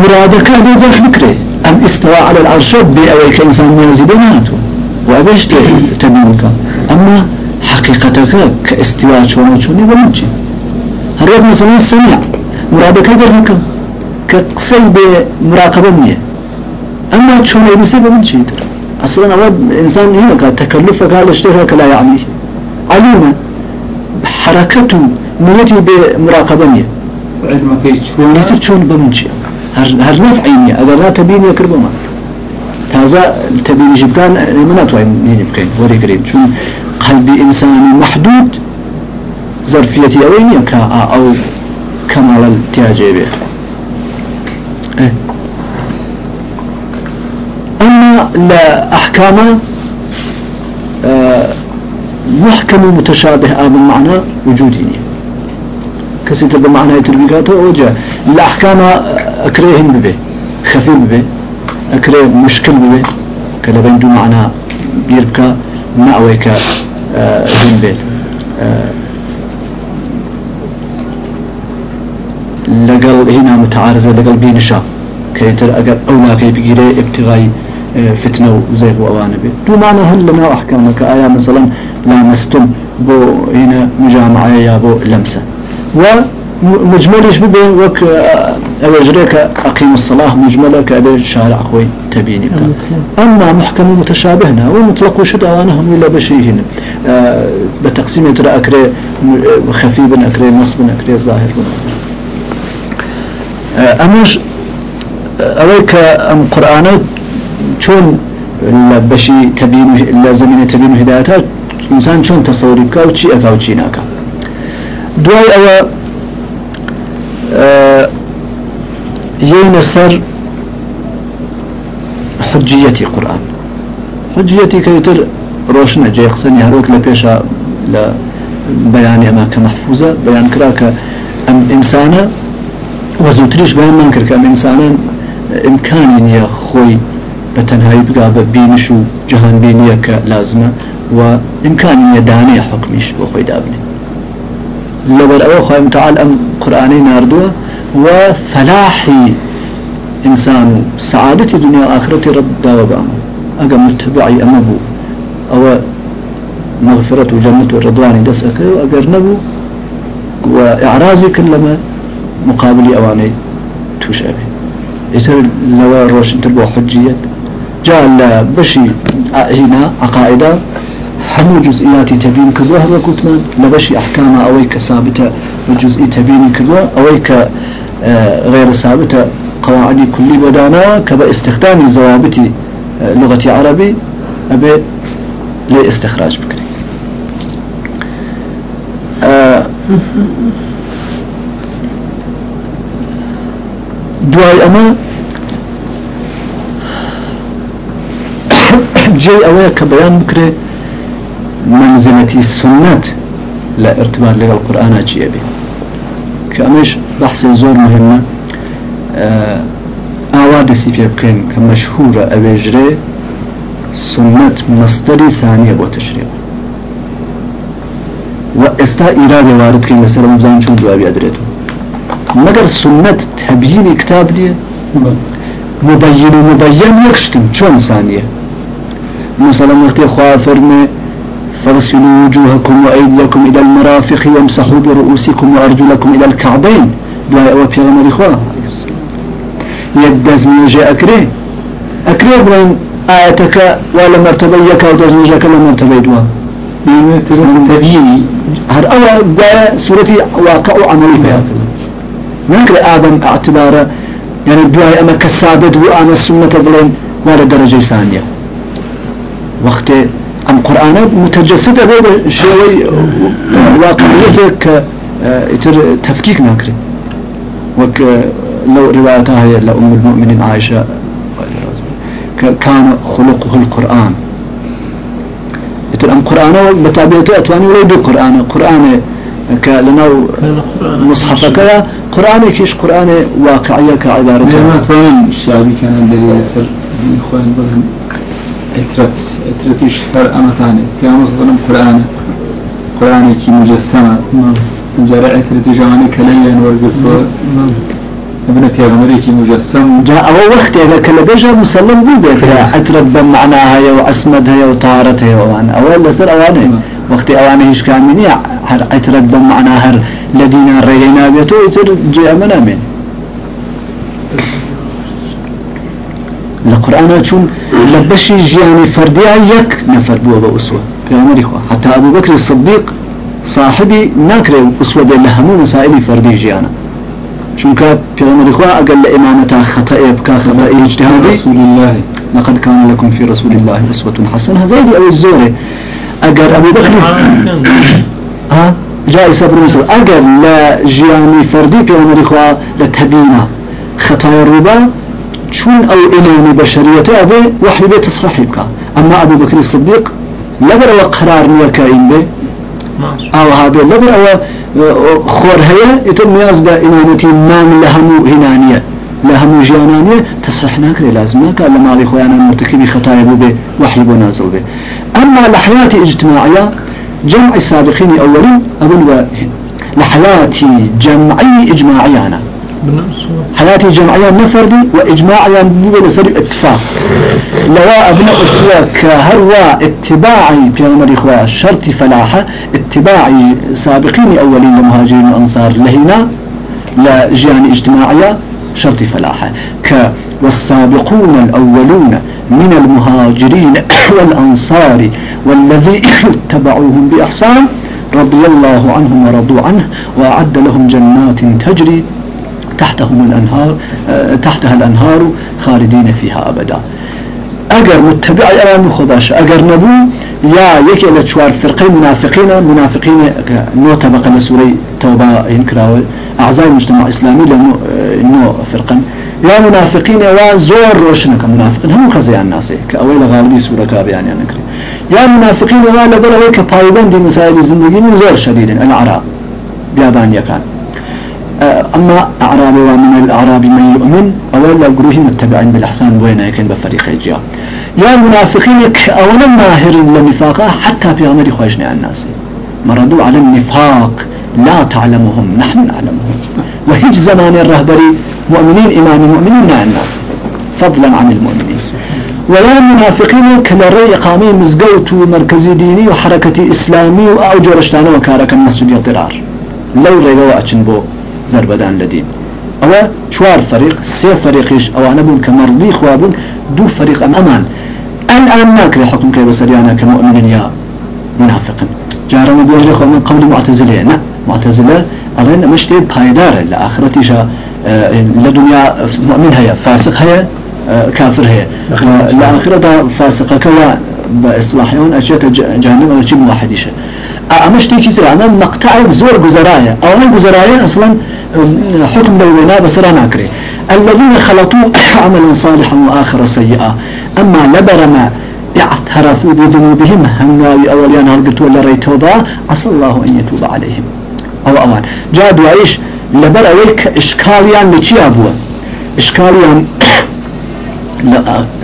S1: مرادك هذا درك بكري أم استوى على العرش بأويك إنسان نيازي بيناته وأبيش تبينك أما حقيقتك كاستواء شوني شوني ومنشي هريت مثلا السميع؟ مرادك درك كقصي بمراقبة مية أما شوني بسي بمنشي أصلا أول إنسان هناك تكلفك هذا اشتهرك لا يعني. علينا حركته نيتي بمراقبة مية
S2: علمك
S1: شون بمنشي هر هر نفعيني أجر لا تبيني كربما تازا تبيني جبكان من أتوعي من جبكان وري قريب. شون قلبي إنساني محدود ظرفيتي أويني كا أو كمال التياجي به إيه. أما لا أحكام آه محكم متشابه آب معنى وجودي كسيت بمعنى يتربيكاته وجه الأحكام أكريهم ببه خفيف ببه أكري مشكل ببه كلا بندو معنى بيربكا مأويك هن به لقل هنا متعارض لقل بينشا كيتر أجر أولا كي بيجري ابتغاء فتنة وزيغ وأوانه به دو معنى هل لنا أحكامك آية مثلا لامستم بو هنا مجامعة يا بو لمسة. ومجملش ببين وك أوجريك أقيم الصلاة مجملة كأبي شارع خوي تبيني أما محكم متشابهنا ومطلق وشد أوانهم إلا بشيهن. أه بتقسيم ترى أكري خفيف أكري نصب أكري ظاهر أه أمش أويك أم قرآن شون بشي تبين لازمين تبين هدايتها إنسان شون تصوري بك أو شيء أكا أو شيء ناكا. دواي أو أه يين سر حجيتي قرآن حجيتي كيتر روشنا جاي قصني هروك لبيشا لا بيان أما كمحفوظة بيان كراك أم إنسانة وزوتريش بيان من كرك أم إنسانا إمكاني يا خوي بتنهاي بقى ببينش جهان بينية كلازمة وإمكاني يداني حكمش وخوي دابني. لبر أو خواهي متعال أم قرآني ناردوه وفلاحي إنسان سعادة الدنيا والآخرة رب داوبان أجا متبعي أمبو أو مغفرة وجنة الرضوان دسك وأجر نبو وإعرازي كلما مقابل أواني تشابه يتر لو روشن تربو حجية. جاء بشي هنا عقائدة همو جزئيات تبين كدوها وكتمان لبشي أحكام أويك ثابتة وجزئي تبين كدوها أويك غير ثابتة قواعد كل بدانا كباستخدام ضوابط آه لغة عربي أبي لاستخراج بكري. آه دواي أما جي أويك بيان بكري منزلة السنة لا ارتباط لغا القرآن أجي أبي كأمش بحث زور مهمة آواد سيفيا بكين كمشهورة أبيجري سنة مصدري ثانية وتشريع واستا إرادة وارد كين لسلام بزان شو جوابي أدريته مگر سنة تبيين كتاب ليه مبين ومبين يكشتم شون ثانية مثلا وقت خواه فرمي فاغسلوا وجوهكم وأيديكم إلى المرافق وامسحوا برؤوسكم وأرجلكم إلى الكعبين. دعاء أو بيغمر إخوة. يدز نيجي أكري أكري بلين آياتك ولا مرتبيك أو تزنيجك لا مرتبي دوا تبيني هر أول سورتي واقع عملي بها نكر آدم اعتباره يعني دعاء أما كسابد وأنا السنة بلين ولا درجة ثانية. وقت أم قرآن متجسدة بين شيء واقعيتك تفكيك ناكري. وك لو روايتها هي لأم المؤمنين عائشة كان خلقه القرآن. يتر أم قرآن بتابعته أتواني وليد القرآن. قرآن كلنا مصحفك يا قرآن كيش قرآن واقعية كعبارته
S2: ما توان الشعبي كان دليل سر. إخوان بهم. اترت اترتيش فر أما ثاني كان مصدر قرآن. قرآن كي مجسمة. جرى اترتي جواني كليا ورقفوا ابن پیغمبری مجسم.
S1: جاء أول وقت إذا كلا بيجا مسلم بي بيك عترت بمعناها يا وأسمد هي وطارت هي وأنا أول لسر أوانه. وقت أوانه إيش كامني هر عترت بمعناها هر لدينا رينا بيتو يتر جاء منا من القرآن شون لبشي جياني فرديا يك نفر بوا بأسوة في حتى أبو بكر الصديق صاحبي ناكره أسوة بلهمو مسائل فردي جيانا پێغمبەری خوا ئەگەر لە ئێمانەتا خەتەئێ بکە خەتەئی اجتهادی
S2: رسول الله.
S1: لقد كان لكم في رسول الله أسوة حسنة. غير أو الزورة أجر أبو بكر ها؟ جاء صبر مصر أجر لا جياني فردي في عمر إخوة لتبينا خطايا الربا شون أو إمام بشريته أبي وحي بيت تصحيح بك أما أبو بكر الصديق لبر وقرار نيكاين به أو هذا لبر أو خور هيا يتم نياز بإمامتي مام لهمو هنانية. لهمو جيانانية. تصحيح ناكري لازم ناكا لما علي خويانا مرتكبي خطايا به وحي بو نازل به أما لحياتي اجتماعية جمع السابقين أولين أبن لحياتي جمعي إجماعي أنا حياتي جمعية نفردي وإجماعيا بيبقى لسر اتفاق لواء ابن أسوة كهروا اتباعي في عمر إخوة شرط فلاحة اتباعي سابقين أولين لمهاجرين الأنصار لهنا لجيان اجتماعية شرط فلاحة. ك والسابقون الأولون من المهاجرين والأنصار والذين اتبعوهم بإحسان رضي الله عنهم ورضوا عنه وأعد لهم جنات تجري تحتهم الأنهار آه، تحتها الأنهار خالدين فيها أبدا. أجر متبع أمام خباش أجر نبو يا يكي لتشوار فرقين منافقين منافقين نو طبقة لسوري توبة ينكراو أعزاء المجتمع الإسلامي لأنه آه، نو فرقا. يا منافقين وزور روشنك منافقين هم كزي الناس كأول غالبي سورة كابي يعني نكري. يا منافقين ولا بلا بايبان دي مسائل الزندگي من زور شديد الأعراب بيابان يكان. أما أعرابي ومن الأعراب من يؤمن أولا قروه متبعين بالإحسان وين يكن بفريق الجيا يا منافقين أولا ماهر للنفاق حتى في أمر خوشنا الناس. مردوا على النفاق لا تعلمهم نحن نعلمهم. وهج زمان الرهبري مؤمنين إيمان مؤمنين مع الناس. فضلا عن المؤمنين. ولا منافقين كالري إقامي مزقوت مركزي ديني وحركة إسلامي أو جورشتانه وكارك المسجد يضرار لو ريغوا أتشنبو زربدان لدين. أو شوار فريق سي فريقش أو أنا بون كمرضي خوابون دو فريق أم أمان الآن ناكل حكم كي بسريانا كمؤمن يا منافق جارنا بيجري خو من قول معتزلة نا معتزلة ألين مشتي بايدار لآخرة جا لدنيا مؤمن هي فاسق هي آه، كافر هي لآخرة فاسق كوا بإصلاحيون أشياء جهنم أو شيء واحد أمشتي كتير أنا مقطع زور جزرايا أو من جزرايا أصلا حكم بينا بسرا ناكري الذين خلطوا عملا صالحا وآخر سيئا. أما لبر ما اعترفوا بذنوبهم هنواوي أوليان ولا ريتوبا عسى الله أن يتوب عليهم. أو أوان جادوا عيش لبر أويك إشكاليان لكي أبوا إشكاليان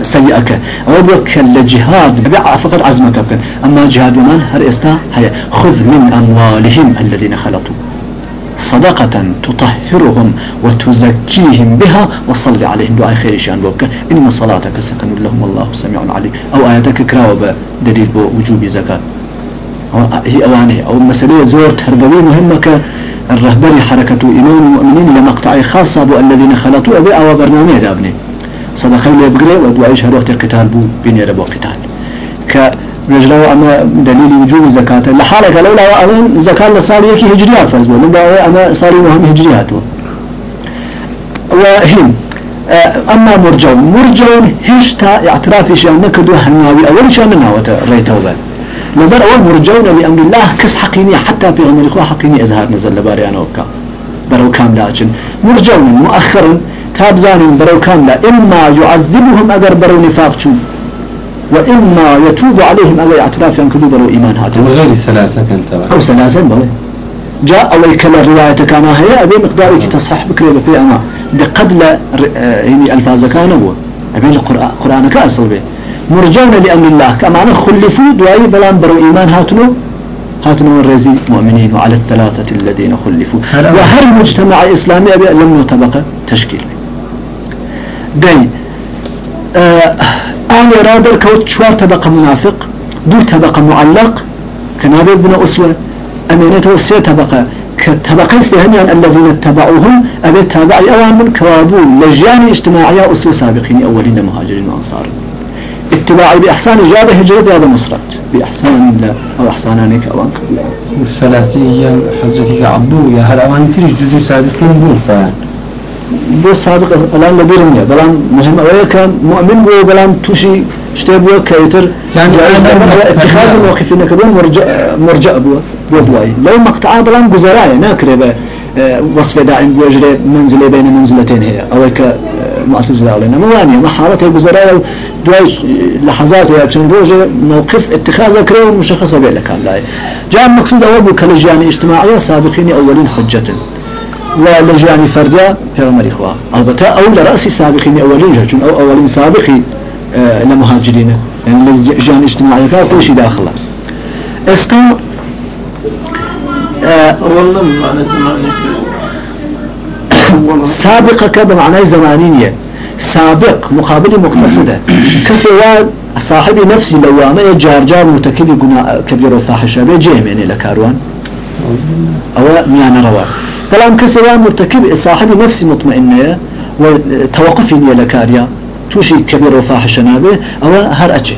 S1: سيئك. أو بك لجهاد فقط عزمك. أما جهاد من هر استا هي خذ من أموالهم الذين خلطوا صدقة تطهرهم وتزكيهم بها وصل عليهم دعاء خير شان بوك إن صلاتك سكن لهم والله سميع عليم. أو آياتك كراوة بدليل بوجوب زكاة. هي أوانه. أو مسألة زور تربوي مهمة الرهبري حركة إمام المؤمنين لمقطع خاصة بو الذين خلطوا أبي أو برنامج دابني صدقة اللي بقري ودعاء شهر وقت القتال بو بين ربو قتال. ك رجلا أما دليل وجوب الزكاة لحالك لولا أظن زكاة لصالي يكي هجريات فرز بول أما صالي مهم هجريات وهم أما مرجون مرجون هشتا اعتراف شيء نكدو هنواوي أول شيء نناوة ريتو بل لبر أول مرجون بأمر الله كس حقيني حتى في غمر إخوة حقيني إزهار نزل لباري أنا وكا برو كاملة مرجون مؤخرا تابزان برو كاملة إما يعذبهم أجر برو نفاق شو وإما يتوب عليهم أو اعتراف ينكدوا برو إيمان هذا
S3: غير الثلاثة كنت
S1: أو ثلاثة بلي جاء أو كلا الرواية كما هي أبي مقدارك تصحح بكري بفي أما دقد لا يعني ألفاظ كان هو أبي القرآن قرآن كأصل به مرجون لأمر الله. كما أنا خلفوا دعائي بلان برو إيمان هاتنو. هاتنا الرزي مؤمنين وعلى الثلاثة الذين خلفوا وهر مجتمع إسلامي لم طبقة تشكيل دي آه أنا رادر كوت شوار طبقة منافق دو طبقة معلق كنابي ابن أسوة أمينته سي طبقة كطبقة سهميان الذين اتبعوهم أبي تابعي أوان من كوابون لجيان اجتماعية أسوة سابقين أولين مهاجرين وأنصار اتباعي بإحسان جابه هجرة هذا مصرت بإحسان لا أو إحسانانك أوان
S3: والثلاثية حضرتك عبدو يا هل أوان تريج جزء سابقين بون
S1: بو سابق الان لبيرم يا بلان مهم مؤمن بو بلان توشي اشتبه كيتر
S3: يعني
S1: اتخاذ الموقف انك دون مرجع مرجع بو بو دواي لو مقطع بلان جزراء ناكره به وصف دائم بوجري منزلي بين منزلتين هي أو ك معتزلة علينا موانية ما حالته جزراء دواي لحظات يا تشنروجة موقف اتخاذ كريو مشخصة بيلك الله جاء المقصود أول كالجياني اجتماعية سابقين أولين ولجاني فرديا في إخوة البته أو لرأس سابقين أولين جهجون أو أولين سابقي آه لمهاجرين يعني لجان اجتماعي كان كل شيء داخله استا
S4: آه والله معنى زماني
S1: سابقة بمعنى زمانية سابق مقابل مقتصدة كسوا صاحب نفسي لوامة جار جار مرتكب كبير وفاحشة بيجيهم يعني لكاروان أو ميان رواه بلام كسوا مرتكب صاحب نفس مطمئنة وتوقف لكاريا. توشي كبير وفاحش نابه أو هر أجي.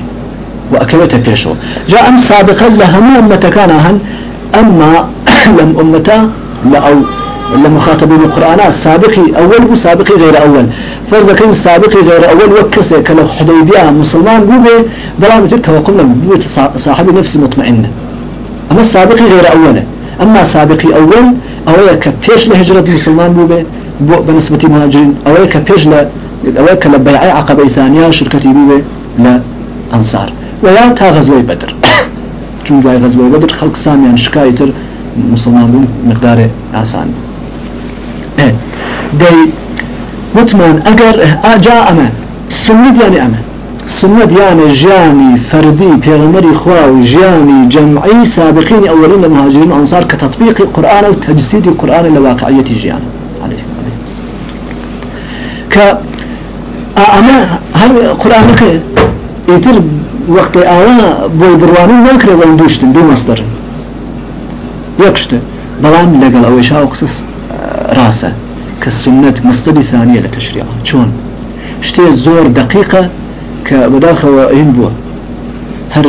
S1: وأكلت بيشو جاء أم سابقا لهم أمة كان هن أما لم أمتا لأو لمخاطبين القرآن السابقي أول وسابقي غير أول. فرض كان السابقي غير أول وكسه كلو حديبية مسلمان بوبة بلا مجد توقف لهم صاحب نفس مطمئنة. أما السابقي غير أوله أما سابقي أول أولا كبيش لهجرة مسلمان بوبه بو بنسبة مهاجرين أولا كبيش ل أولا كلبيعي عقبة ثانية شركتي بوبه لأنصار. ويا تا غزوة بدر. چون جاي غزوة بدر خلق ساميان شكايتر مسلمان بون مقدار آسان. إيه دي وتمان أجر أجا أما سنة يعني سنة يعني جاني فردي جاني جمعي سابقين أولين المهاجرين وأنصار كتطبيق القرآن وتجسيد القرآن لواقعية جيان عليه السلام. ك أما هل القرآن كي يتر وقت بروانو ما كره وين دوشتن دو مصدر يكشت بلان لقل قصص راسه. كالسنة مصدر ثانية لتشريعه شون شتي زور دقيقة كبداخل وإن بوا هر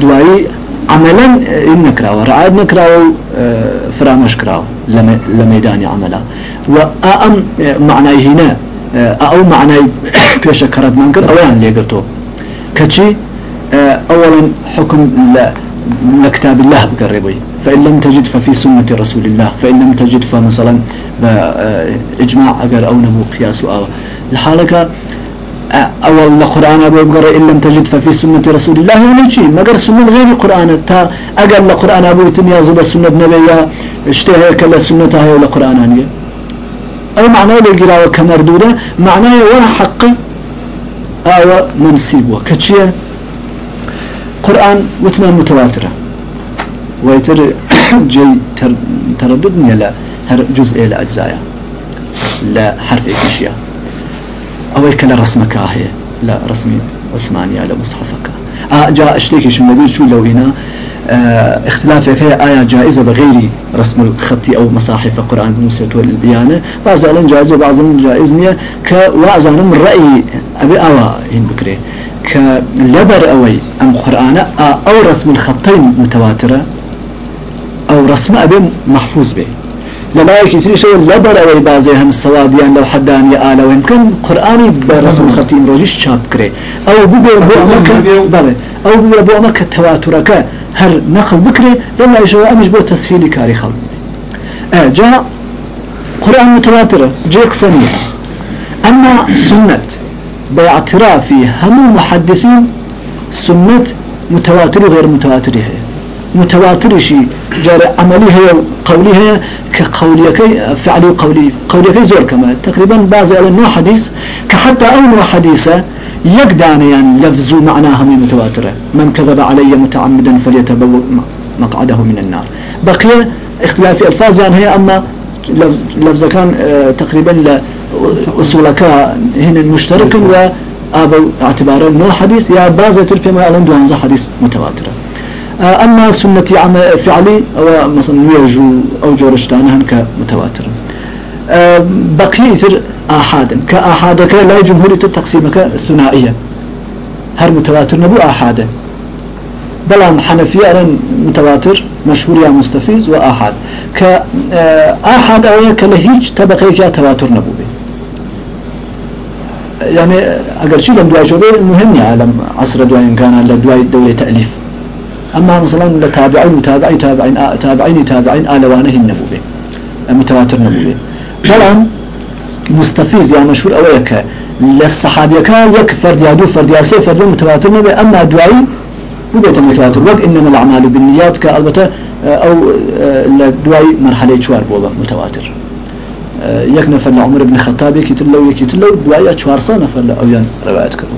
S1: دوایی عملا إن نكراو رعاد نكراو فرامش كراو لميدان عملا. وأم معنى هنا أو معنى بيش كرد منكر أولا ليقرتو كتشي أولا حكم لكتاب الله بقربي فإن لم تجد ففي سنة رسول الله. فإن لم تجد فمثلا بإجماع أجر أو نمو قياس أو الحالة أول القرآن أبو بقرأ إن لم تجد ففي سنة رسول الله شيء مقر سنة غير القرآن تا أقل القرآن أبو تنيا زب سنة نبيا اشتهى كلا سنة هاي ولا قرآنية أو معناه لقراءة كمردودة معناه ولا حق أو منسيب وكتشية قرآن وتمان متواترة. ويتر جي ترددني لا هر جزء الأجزاء لا حرف إكشيا رسمك هي؟ لا رسمي عثمانية لا مصحفك آه جاء اشتكي شو النبي شو لو هنا؟ آه اختلافك هي آية جائزة بغير رسم الخط أو مصاحف القرآن بموسيقى والبيانة بعض الأن جائزة بعض الأن جائزنية كوعزان من رأي أبي أوا هين بكري. كلبر أوي أم قرآن آه أو رسم الخطين متواترة أو رسم أبي محفوظ به. يكتري شيء لبر أو بعضي هم السواديان لو حدان يآل ويمكن قرآني برسم الخطين روجيش شاب كري أو بيبي بو أمك بله. أو بيبي بو أمك تواترك هر نقل بكري لما يشوى أمش بو تسهيل كاري خل آه جاء قرآن متواترة. جاء قسمية أما سنة باعتراف هم محدثين سنة متواتر غير متواتر هي متواتر شيء جار عملي هي قولي هي كقولي كي فعلي قولي قولي. كي زور كما. تقريبا بعض على نوع حديث كحتى أو نوع حديثة يقدان يعني لفظ معناها من متواترة. من كذب علي متعمدا فليتبوأ مقعده من النار. بقي اختلاف ألفاظ يعني هي أما لفظ كان آه، تقريبا لأصولك هنا مشترك و أبو اعتباره مو حديث. يا بعض تلفي ما ألم دوانزا حديث متواترة. آه، أما سنة فعلي أو مثلا يجو أو جورشتانها كمتواترة آه، بقي يتر آحادا. كآحادك لا جمهورية تقسيمك ثنائية هر متواتر نبو آحادا بلام حنفية أرن متواتر مشهور يا مستفيز وآحاد. كآحاد أو كلهيج تبقي تواتر نبو بي. يعني اگر شيء لم دواي شوبه مهم عالم عصر دواي كان لدواي دولة تأليف. أما مثلا لتابعين متابعين تابعين تابعين تابعين آلوانه النبوة متواتر نبوة طبعا مستفيز يعني مشهور أويك للصحابي كان يك فرد يا دو فرد يا سي فرد متواتر نبوة أما دواي بيت المتواتر. وق إنما الأعمال بالنيات كألبته أو لدواي مرحلة شوار بوبا متواتر. يك نفر عمر بن الخطاب يكتلو يكتلو دوايا شوارسا نفر أويان روايات كرو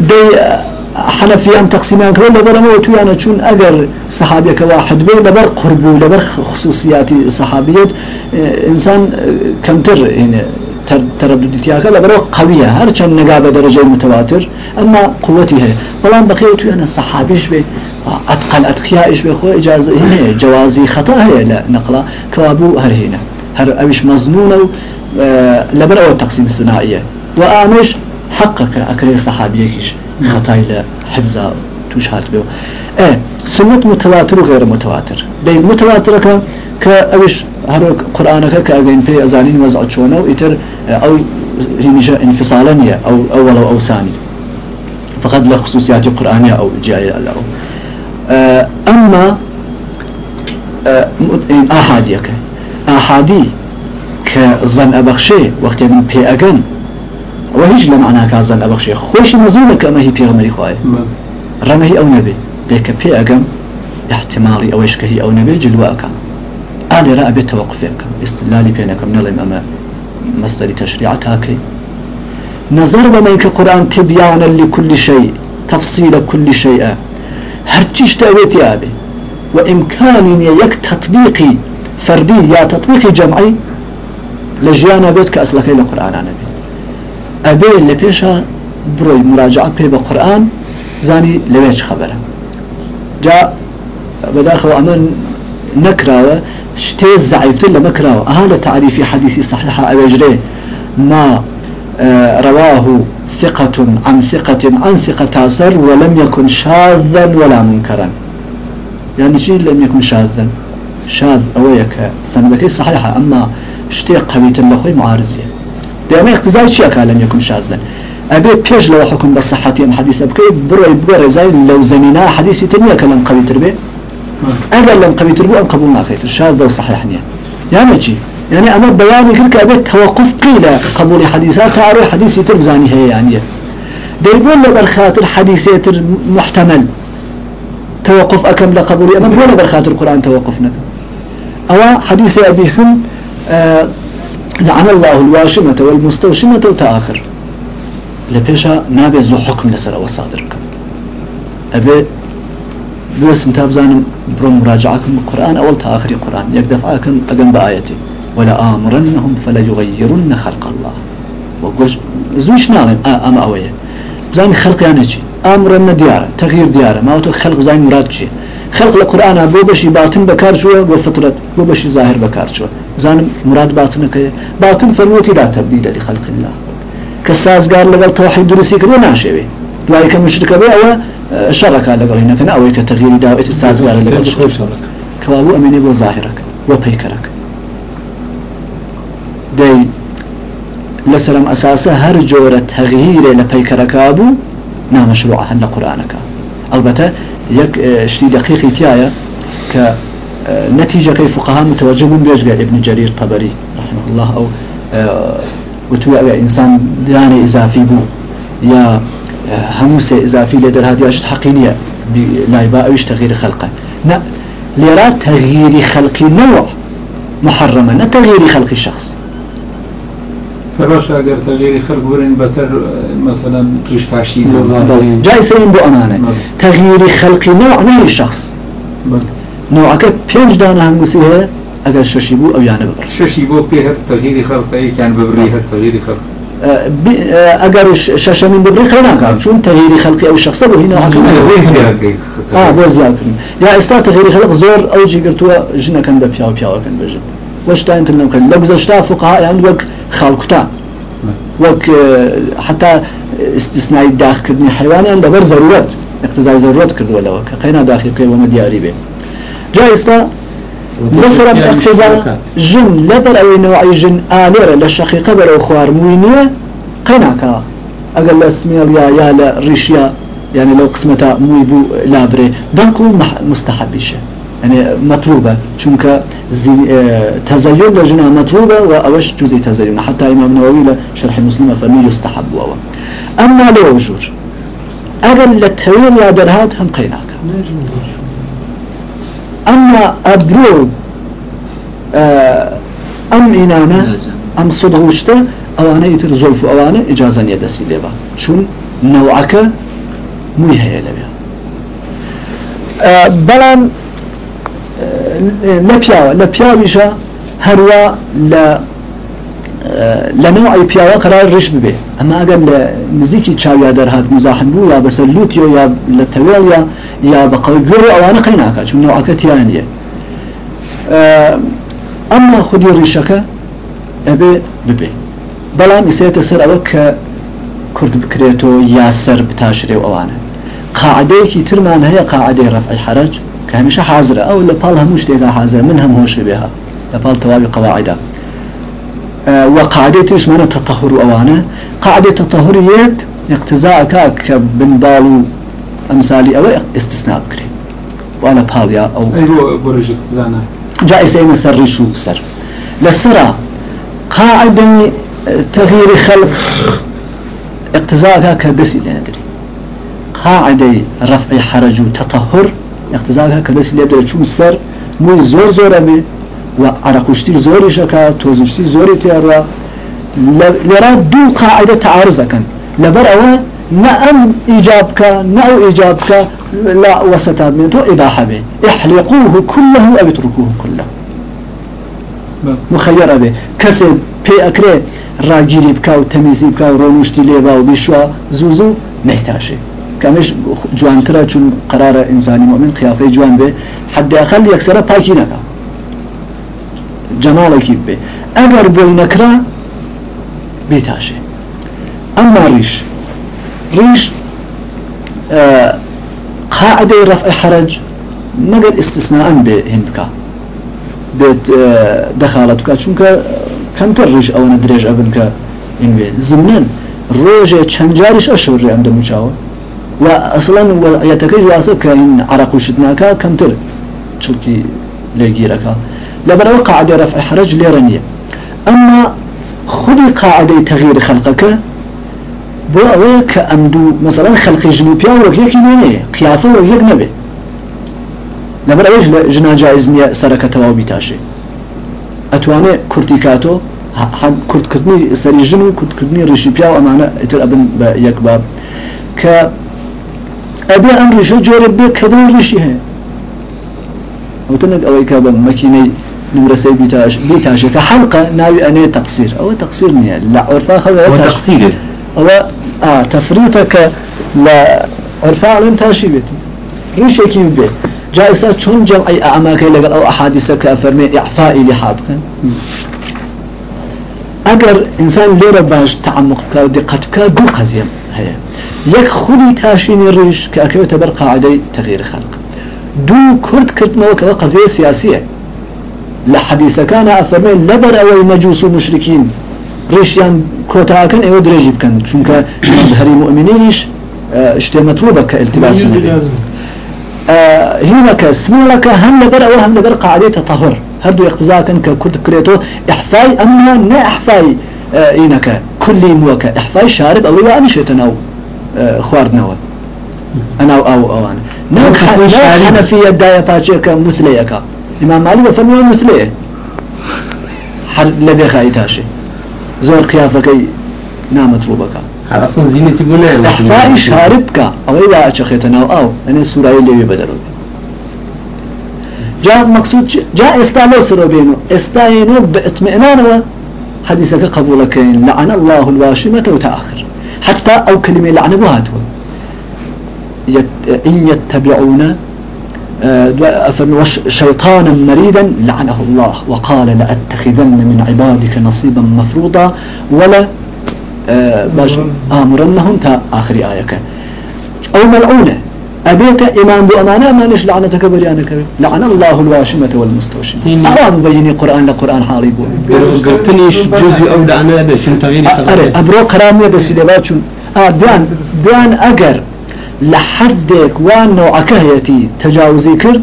S1: دي حنفيان تقسيمان كرو لبر موتو يعني چون اگر صحابي كواحد بي لبر قربو لبر خصوصيات صحابيات انسان كمتر يعني ترددتياك لبر قوية هرچن نقابة درجة متواتر اما قوتها بلان بقيتو يعني الصحابيش بي اتقل اتقيائش بي خو اجازة هنا جوازي خطأ هي لا نقلا كوابو هر هنا. هر اوش مظنونه آه، لبر أو تقسيم الثنائية. وآمش حقك أكري صحابيكش خطاي لحفظة توش هات إيه سنة متواتر وغير متواتر. دي متواتر كأوش هر قرآنك كأجين بي أزانين وزع شونه وإتر آه، أو هنجا انفصالا أو أول أو ثاني فقد لخصوصيات قرآنية أو جاية له آه، أما أحاديك ئاحادی کە زەن ئەبەخشێ من پێ ئەگەن ئەوە هیچ لە معناکە زەن ئەبەخشێ خۆشی مەزمونە کە ئەمە هی پێغەمەری خوای ڕەمەهی ئەو نەبێ دێکە پێ ئەگەم احتمالی ئەوەش کە هی ئەو نەبێ جلوواکە ئالێرە ئەبێت تەوەقفێکم استدلالی پێ نەکەم نەڵێم ئەمە مصدر تشريع تاكي نظر بمن كقرآن تبيانا لكل شيء تفصيل كل شيء هرتش تأويت يا أبي وإمكان يك تطبيقي فردي يا تطبيق جمعي لجيانا بيت كأسلكي لقرآن نبي أبي اللي بيشا بروي مراجعة بي بقرآن زاني لويش خبره. جاء بداخل أمان نكراوة شتيز زعيفتين لما كراوة أهلا تعريفي حديثي صحيحة أبجري ما آه رواه ثقة عن ثقة عن ثقة تاسر ولم يكن شاذا ولا منكرا. يعني شيء لم يكن شاذا. شاذ أويك. سندك صحيحة. أما شتي قويت لخوي معارضية. دائما اختزال شيء لم يكن شاذا أبي بيج لو حكم بالصحة يوم حديث أبكي بروي بروي زي لو زمينا حديث تنيا كلام قوي تربي أجل لم قوي تربي أم قبولنا خير شاذ وصحيح نيا يعني شيء يعني أنا بياني كلك أبي توقف قيل قبول حديثات تعرف حديث تربزاني هي يعني ديقول لك الخاطر حديثات محتمل توقف أكم لقبولي أمام ولا بالخاطر القرآن توقفنا أو حديث أبي سن آه لعن الله الواشمة والمستوشمة وتآخر. لبيشا نابي زو حكم لسر وصادرك أبي بس متابزان برو مراجعكم القرآن أول تآخر القرآن يقدفعكم أقم بآيتي ولا آمرنهم فلا يغيرن خلق الله. وقلش زويش نعلم آه أما أويه بزاني خلق يعني شي أمرنا ديارة تغيير ديارة ما هو خلق زين مراد شي خلق لە قورآنا بۆ بەشی باتن بەکار چووە بۆ فترەت بۆ بەشی ظاهر بەکار چووە زانم مراد باتنەکە باتن فەرموتی لا تبدیل لخلق الله. کە سازگار لەگەڵ تەوحید درستی کردو ناشێوێ. دوای کە مشرکە بێ ئەوە شەڕەکە لەگەڵی نەکەن ئەوەی کە تەغیری داوێت سازگار لەگەڵ کەوابوو ئەمێنێ بۆ ظاهرەکە بۆ پەیکەرەکە دەی لەسەرم ئەساسە هەر جۆرە تەغییرێ لە پەیکەرەکە بوو نامەشروع هەن لە قورآانەکە ئەلبەتە يك آه، شتي دقيق تيايا ك آه، نتيجة كيف فقهاء متوجبون بيجا ابن جرير طبري رحمه الله أو آه، وتوى إنسان داني إضافي بو يا هموسة إضافي لدر هذه أشد حقينية لا أيش تغيير خلقه لا ليرى تغيير خلق نوع محرمة لا تغيير خلق الشخص.
S2: فراش اگر تغییر خلق برین بسر مثلا توش فاشی
S1: جاي سين بو أمانة تغيير خلق نوع من الشخص نوعك بينج دانا هنگوسي هي اگر ششي بو أو يعني ببر.
S2: ششي بو فيها تغيير خلق اي كان ببريها تغيير خلق.
S1: اگر ششمين ببري خينا كان شون تغيير خلقي أو شخص بو هنا نوعك آه بو زياد يا استا تغيير خلق زور أو جي قرتوا جنا كان بياو بياو كان بجن. واش تا انت لو كان لو زشتا فقهاء خلقتا وك حتى استثناء داخل كدني حيوانا لبر ضرورات اقتضاء ضرورات كردوا ولا وك خينا داخل كي وما دياري به جائزة مثلا اقتضاء جن لبر أي نوع جن آليرة للشقيقة برو خوار موينية قناكا أقل اسمي يا يا لا ريشيا يعني لو قسمتا مويبو لابري دانكو مستحبيشه يعني مطلوبة. چونك آه تزين لجنا مطلوبة وأوش جزء تزين حتى إمام نووي لشرح مسلم فرمي يستحب وهو أما لو وجور أقل للتويل يا درهات هم قيناك أما أبرو آه أم إنانا أم صدغوشته أوانا يتر زلف أوانا إجازة يدسي لبا چون نوعك موي هي لبا آه بلان لبياوة لبياويشا هروا ل لنوع بياوة قرار رش ببه أما أقل نزيكي تشاويا در هات مزاحم بو يا بسلوكيو يا لتويل يا يا بقوي بيرو أوانا قيناكا چون نوعك تيانية أما خدي رشك أبي ببه بلام يسيت سر أوك كرد بكريتو ياسر بتاشري وأوانا قاعدة كي ترمان هي قاعدة رفع الحرج كهمشة حاضرة. أو لبال هموش تيجا حاضرة. من هم هوش بها لبال توابي قواعدها أه وقاعدتش من تطهر أوانه قاعدة تطهريات اقتزاء كاك بن بالو أمثالي أو استثناء بكري وأنا باليا أو جائز أين سر شو سر للسرى قاعدة تغيير خلق اقتزاء كاك بس اللي ندري قاعدة رفع حرج وتطهر اقتزاها كدس اللي بدل شو السر مو زور زور أبي وعرقشتي زوري شكا توزنشتي زوري تياروا لرا دو قاعدة تعارض كان لبرأوا نأم إيجابك نأو إيجابك لا وسط منتو إباحة به احلقوه كله أو اتركوه كله مخير به كسب بي أكري راجيري بكا وتميزي بكا ورونشتي ليبا وبيشوا زوزو نهتاشي كمش جوان ترى چون قرار إنساني مؤمن قيافة جوان به حد أقل يكسر باكي نكا جمالك به أجر بوي نكرا بيتاشي أما ريش ريش آه قاعدة رفع حرج مگر استثناء بهندكا بيت آه دخالتك چونك كم تريش أو ندريج أبنك إن زمنان روجه چند جارش أشور عند مشاور وأصلا يتكج واسه كإن عرق وشتناكا كمتر تشلكي ليجيركا لبرا قاعدة رفع حرج ليرنية أما خذي قاعدة تغيير خلقك بو أويك أمدو مثلا خلق جنوبيا ويك نيني قيافة ويك نبي لبرا ويش جنا جائز نية سركة تواو بيتاشي أتواني كورتيكاتو كرت كرتني سري جنو كرت كرتني ريشي بيا وأمانة اتر أبن بيك باب ك أبي أمر شو جرب بيه كذا رشي هي وتنك أوي كابا مكيني نمرسي بيتاش بيتاش كحلقة ناوي أنا تقصير. أو تقصير نيا لا عرفا خذ
S5: تقصير.
S1: أو آه تفريطك لا عرفا علم تاشي بيتي رشي كيف بيه جائزة شون جمع أي أعماك لقل أو أحاديثك أفرمي إعفائي لحابك. أجر إنسان ليرة باش تعمقك ودقتك دو قزيم هي يك خودي تاشين الريش كأكيو تبر قاعدة تغيير خلق دو كرد كرد موك قضية سياسية لحديث كان أفرمي لبر أوي مجوس مشركين ريشيان كوتا كان ايو دريجي بكن چونك مظهري مؤمنينش اشتي مطلوبة كالتباس هنا كاسمي لك هم لبر أو هم لبر قاعدة تطهر هردو اقتزاء كان كرد كريتو إحفاي أما نا إحفاي إنك كل موك إحفاي شارب أو يعني شيتناو خواردنەوە ئەناو ئاو ئەوانە حەنەفیە دایە پاچێکە مسلەیەەکە ئیمان مالی بە فەرمیوە مسلەیە هەر لە بێخایی تاشێ زۆر قیافەکەی نامەتروبەکە
S5: أصلا زينتي بولا
S1: احفائی شارب بکە ئەوەی وا ئەچەخێتە ناو؟ ئاو ئەنێ سوورایی لێوێ بەدەرەوە جاء مقصود جاء استعلو سر بينه. استعينه بإطمئنان حديثك قبولك لعن الله الواشمة وتأخر حتى أو كلمة لعن بهاته إن يتبعون آه، شيطانا مريدا لعنه الله وقال لأتخذن من عبادك نصيبا مفروضا ولا آه، آمرنهم تا آخر آية أو ملعونة. أبيت إمام بو أمانة ما نش لعنتك بريانك لعن الله الواشمة والمستوشمة. أرى مبيني قرآن لقرآن حالي بو
S3: قلتنيش جزء أو لعنة بشن تغيير
S1: أرى أبرو قرامية بس اللي باتشون. آه ديان ديان أجر لحدك وان نوعك هيتي تجاوزي كرد.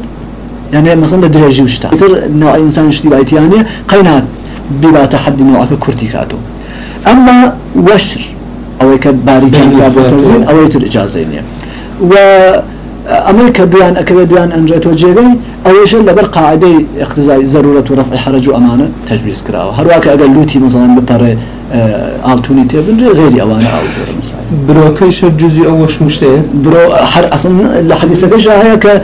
S1: يعني مثلا درجي وشتا. نوع إنسان شتي بايتياني قينات بلا تحدي نوعك كرتي كاتو. أما وشر أو كباري كان كابو تزين أو يتر إجازين يعني. و أمريكا ديان أكبر ديان أنجت وجيبي أو إيش إلا بالقاعدة اقتزاء ضرورة رفع حرج وأمانة تجويز كراوة. هرواك أقل لوتي مثلا بطر آلتوني تبن غيري أوانة أو جور مسائل.
S3: بروكيش الجزء أوش مشتهر
S1: برو حر أصلا الحديثة كيش هي؟ ك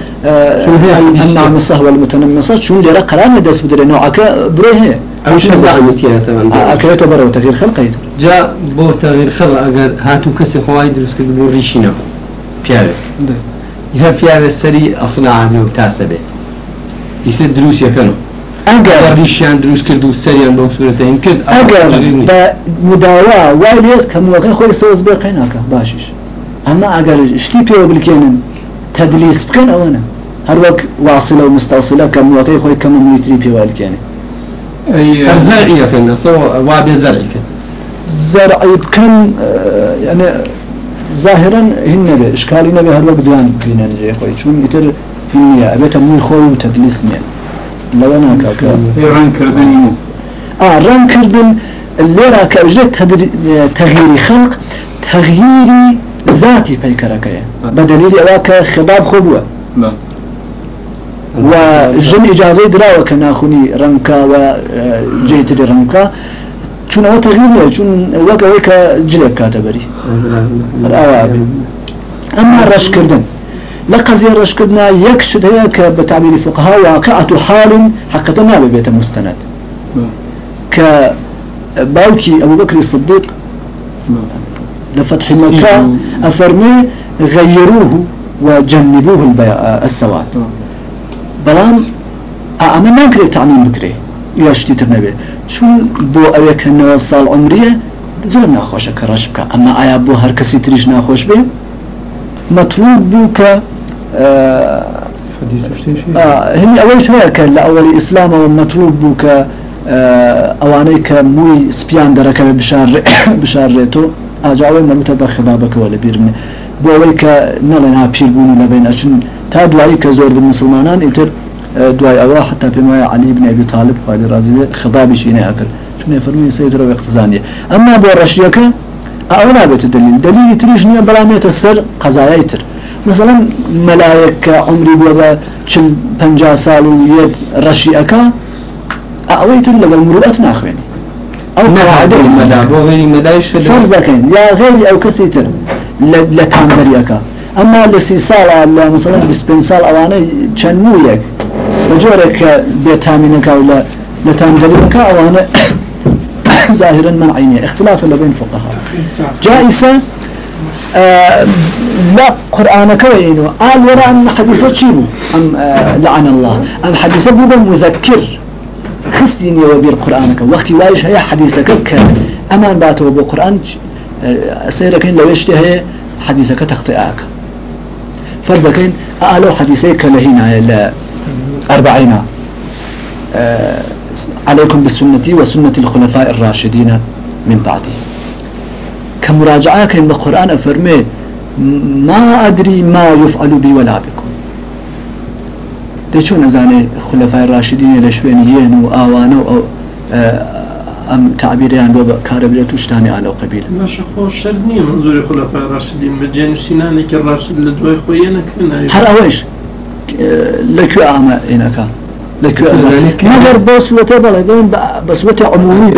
S1: النعمصة والمتنمصة شو اللي رقران يدس بدري نوعك برو هي.
S3: أو شو دعمتيها تمام
S1: أكيد برو تغيير خلقيت
S3: جاء بو تغيير خلق أجر هاتو كسي خواي دروس كذا بو ريشينا. پیاوێ. یا پیاوێ سەری ئەسنعانە و تاسە بێت ئیسە دروست یەکەن
S1: ئەگەر
S3: ڕیشیان دروست کرد و سەریان بۆ سوورەتەین کرد
S1: ئەگەر بە مداوا وای لێت کەموەکە خۆی سۆز بێ قەیناکە باشیش ئەمە ئەگەر شتی پێوە بلکێنن تەدلیس بکەن ئەوەنە. هەروەک واصلە و مستەوسلە کەموەکەی خۆی کەمە مویتری پێوە بکێنێ
S3: زەرعی یەکەن وا بێ زەرعی کرد
S1: زرعي بكم يعني ظاهرا هن به اشكالي نبي هر وقت دوان بينا نجي خوي چون يتر هن ابيت مو خوي وتدليس نيا لو أنا كاكا
S2: ران كردن
S1: آه ران كردن اللي را كاجد تغيير خلق تغييري ذاتي بيكركيا بدليل اواك خضاب خبوه
S2: لا.
S1: وجن إجازة دراوة كناخوني رنكا وجيت رنكا چون ئەوە تەغیر چون وەک ئەوەی کە جلێک کاتەبەری ئەمما ڕشکردن لە قەزیە ڕشکردنا یەک شت هەیە کە بە تعبیری فقها واقعة حال حقەتە نابێ بێتە مستند. کە باوکی ئەبو بەکری صدیق لفتح مكة أفرمي غيروه وجنبوه السواد. بلان أما ما نكري تعميم بكري يا شتي ترنبي چون بۆ ئەوێ کە نەوە ساڵ عمریە زۆر ناخۆشە کە ڕەش بکە ئەمە ئایا بۆ هەر کەسی تریش ناخۆش بێ مەطلوب بوو کە هنی ئەوەیش هەیە کە لە ئەوەی ئیسلامەوە مەطلوب بوو کە ئەوانەی کە مووی سپیان دەرەکەوێت بشارڕێتەوە ئاجاوی مەلوتە بە خدابەکەەوە لە بیرنێ بۆ ئەوەی کە نەڵێن ها پیر بوون لە بین ئەچن تا دوایی کە زۆر مسلمانان ئیتر دواي أوا حتى بما علي بن أبي طالب قال رازي خطابي شيء أكل شنو يفرمي سيد رو اقتزانية أما بو رشيك أولا بيت الدليل دليل تريش نيا بلامية السر قضايا يتر مثلا ملايك عمري بوضا چل پنجا سال ويد رشيك أويتر لغا المروءة ناخويني أو قاعدة
S3: المدى بو غير مدى
S1: فرض كين يا غيري أو كسيتر لتاندريك أما لسي سال مثلا بسبين سال أواني چنمويك وجورك بيتامينك أو لا لتامدلينك أو أنا ظاهرا منعيني اختلاف بين فقهاء. جائزة آه لا قرآنك وينو آل وراء أن حديثة تشيبو أم آه لعن الله. أم حديثة بوبا مذكر. خستيني وبير قرآنك. وقت وايش هي حديثك ك أمان باتو بقرآن آه سيرك لو يشتهي حديثك تخطئك فرزكين أهلو حديثك لهنا لا أربعين. آه عليكم بسنتي وسنة الخلفاء الراشدين من بعدي كمراجعة كان القرآن أفرمي ما أدري ما يفعل بي ولا بكم. دي نزاني خلفاء الراشدين لشوينيين وآوانو أو آه أم تعبيريان بو كاربريت وشتاني على قبيل.
S4: ماشي خوش شرني منظور خلفاء الراشدين سنانك الراشد لدوي خوينا كنا.
S1: هر أويش؟ لكو أعمى إنك لكو أعمى نظر بس وتبلغ بس وتعمومي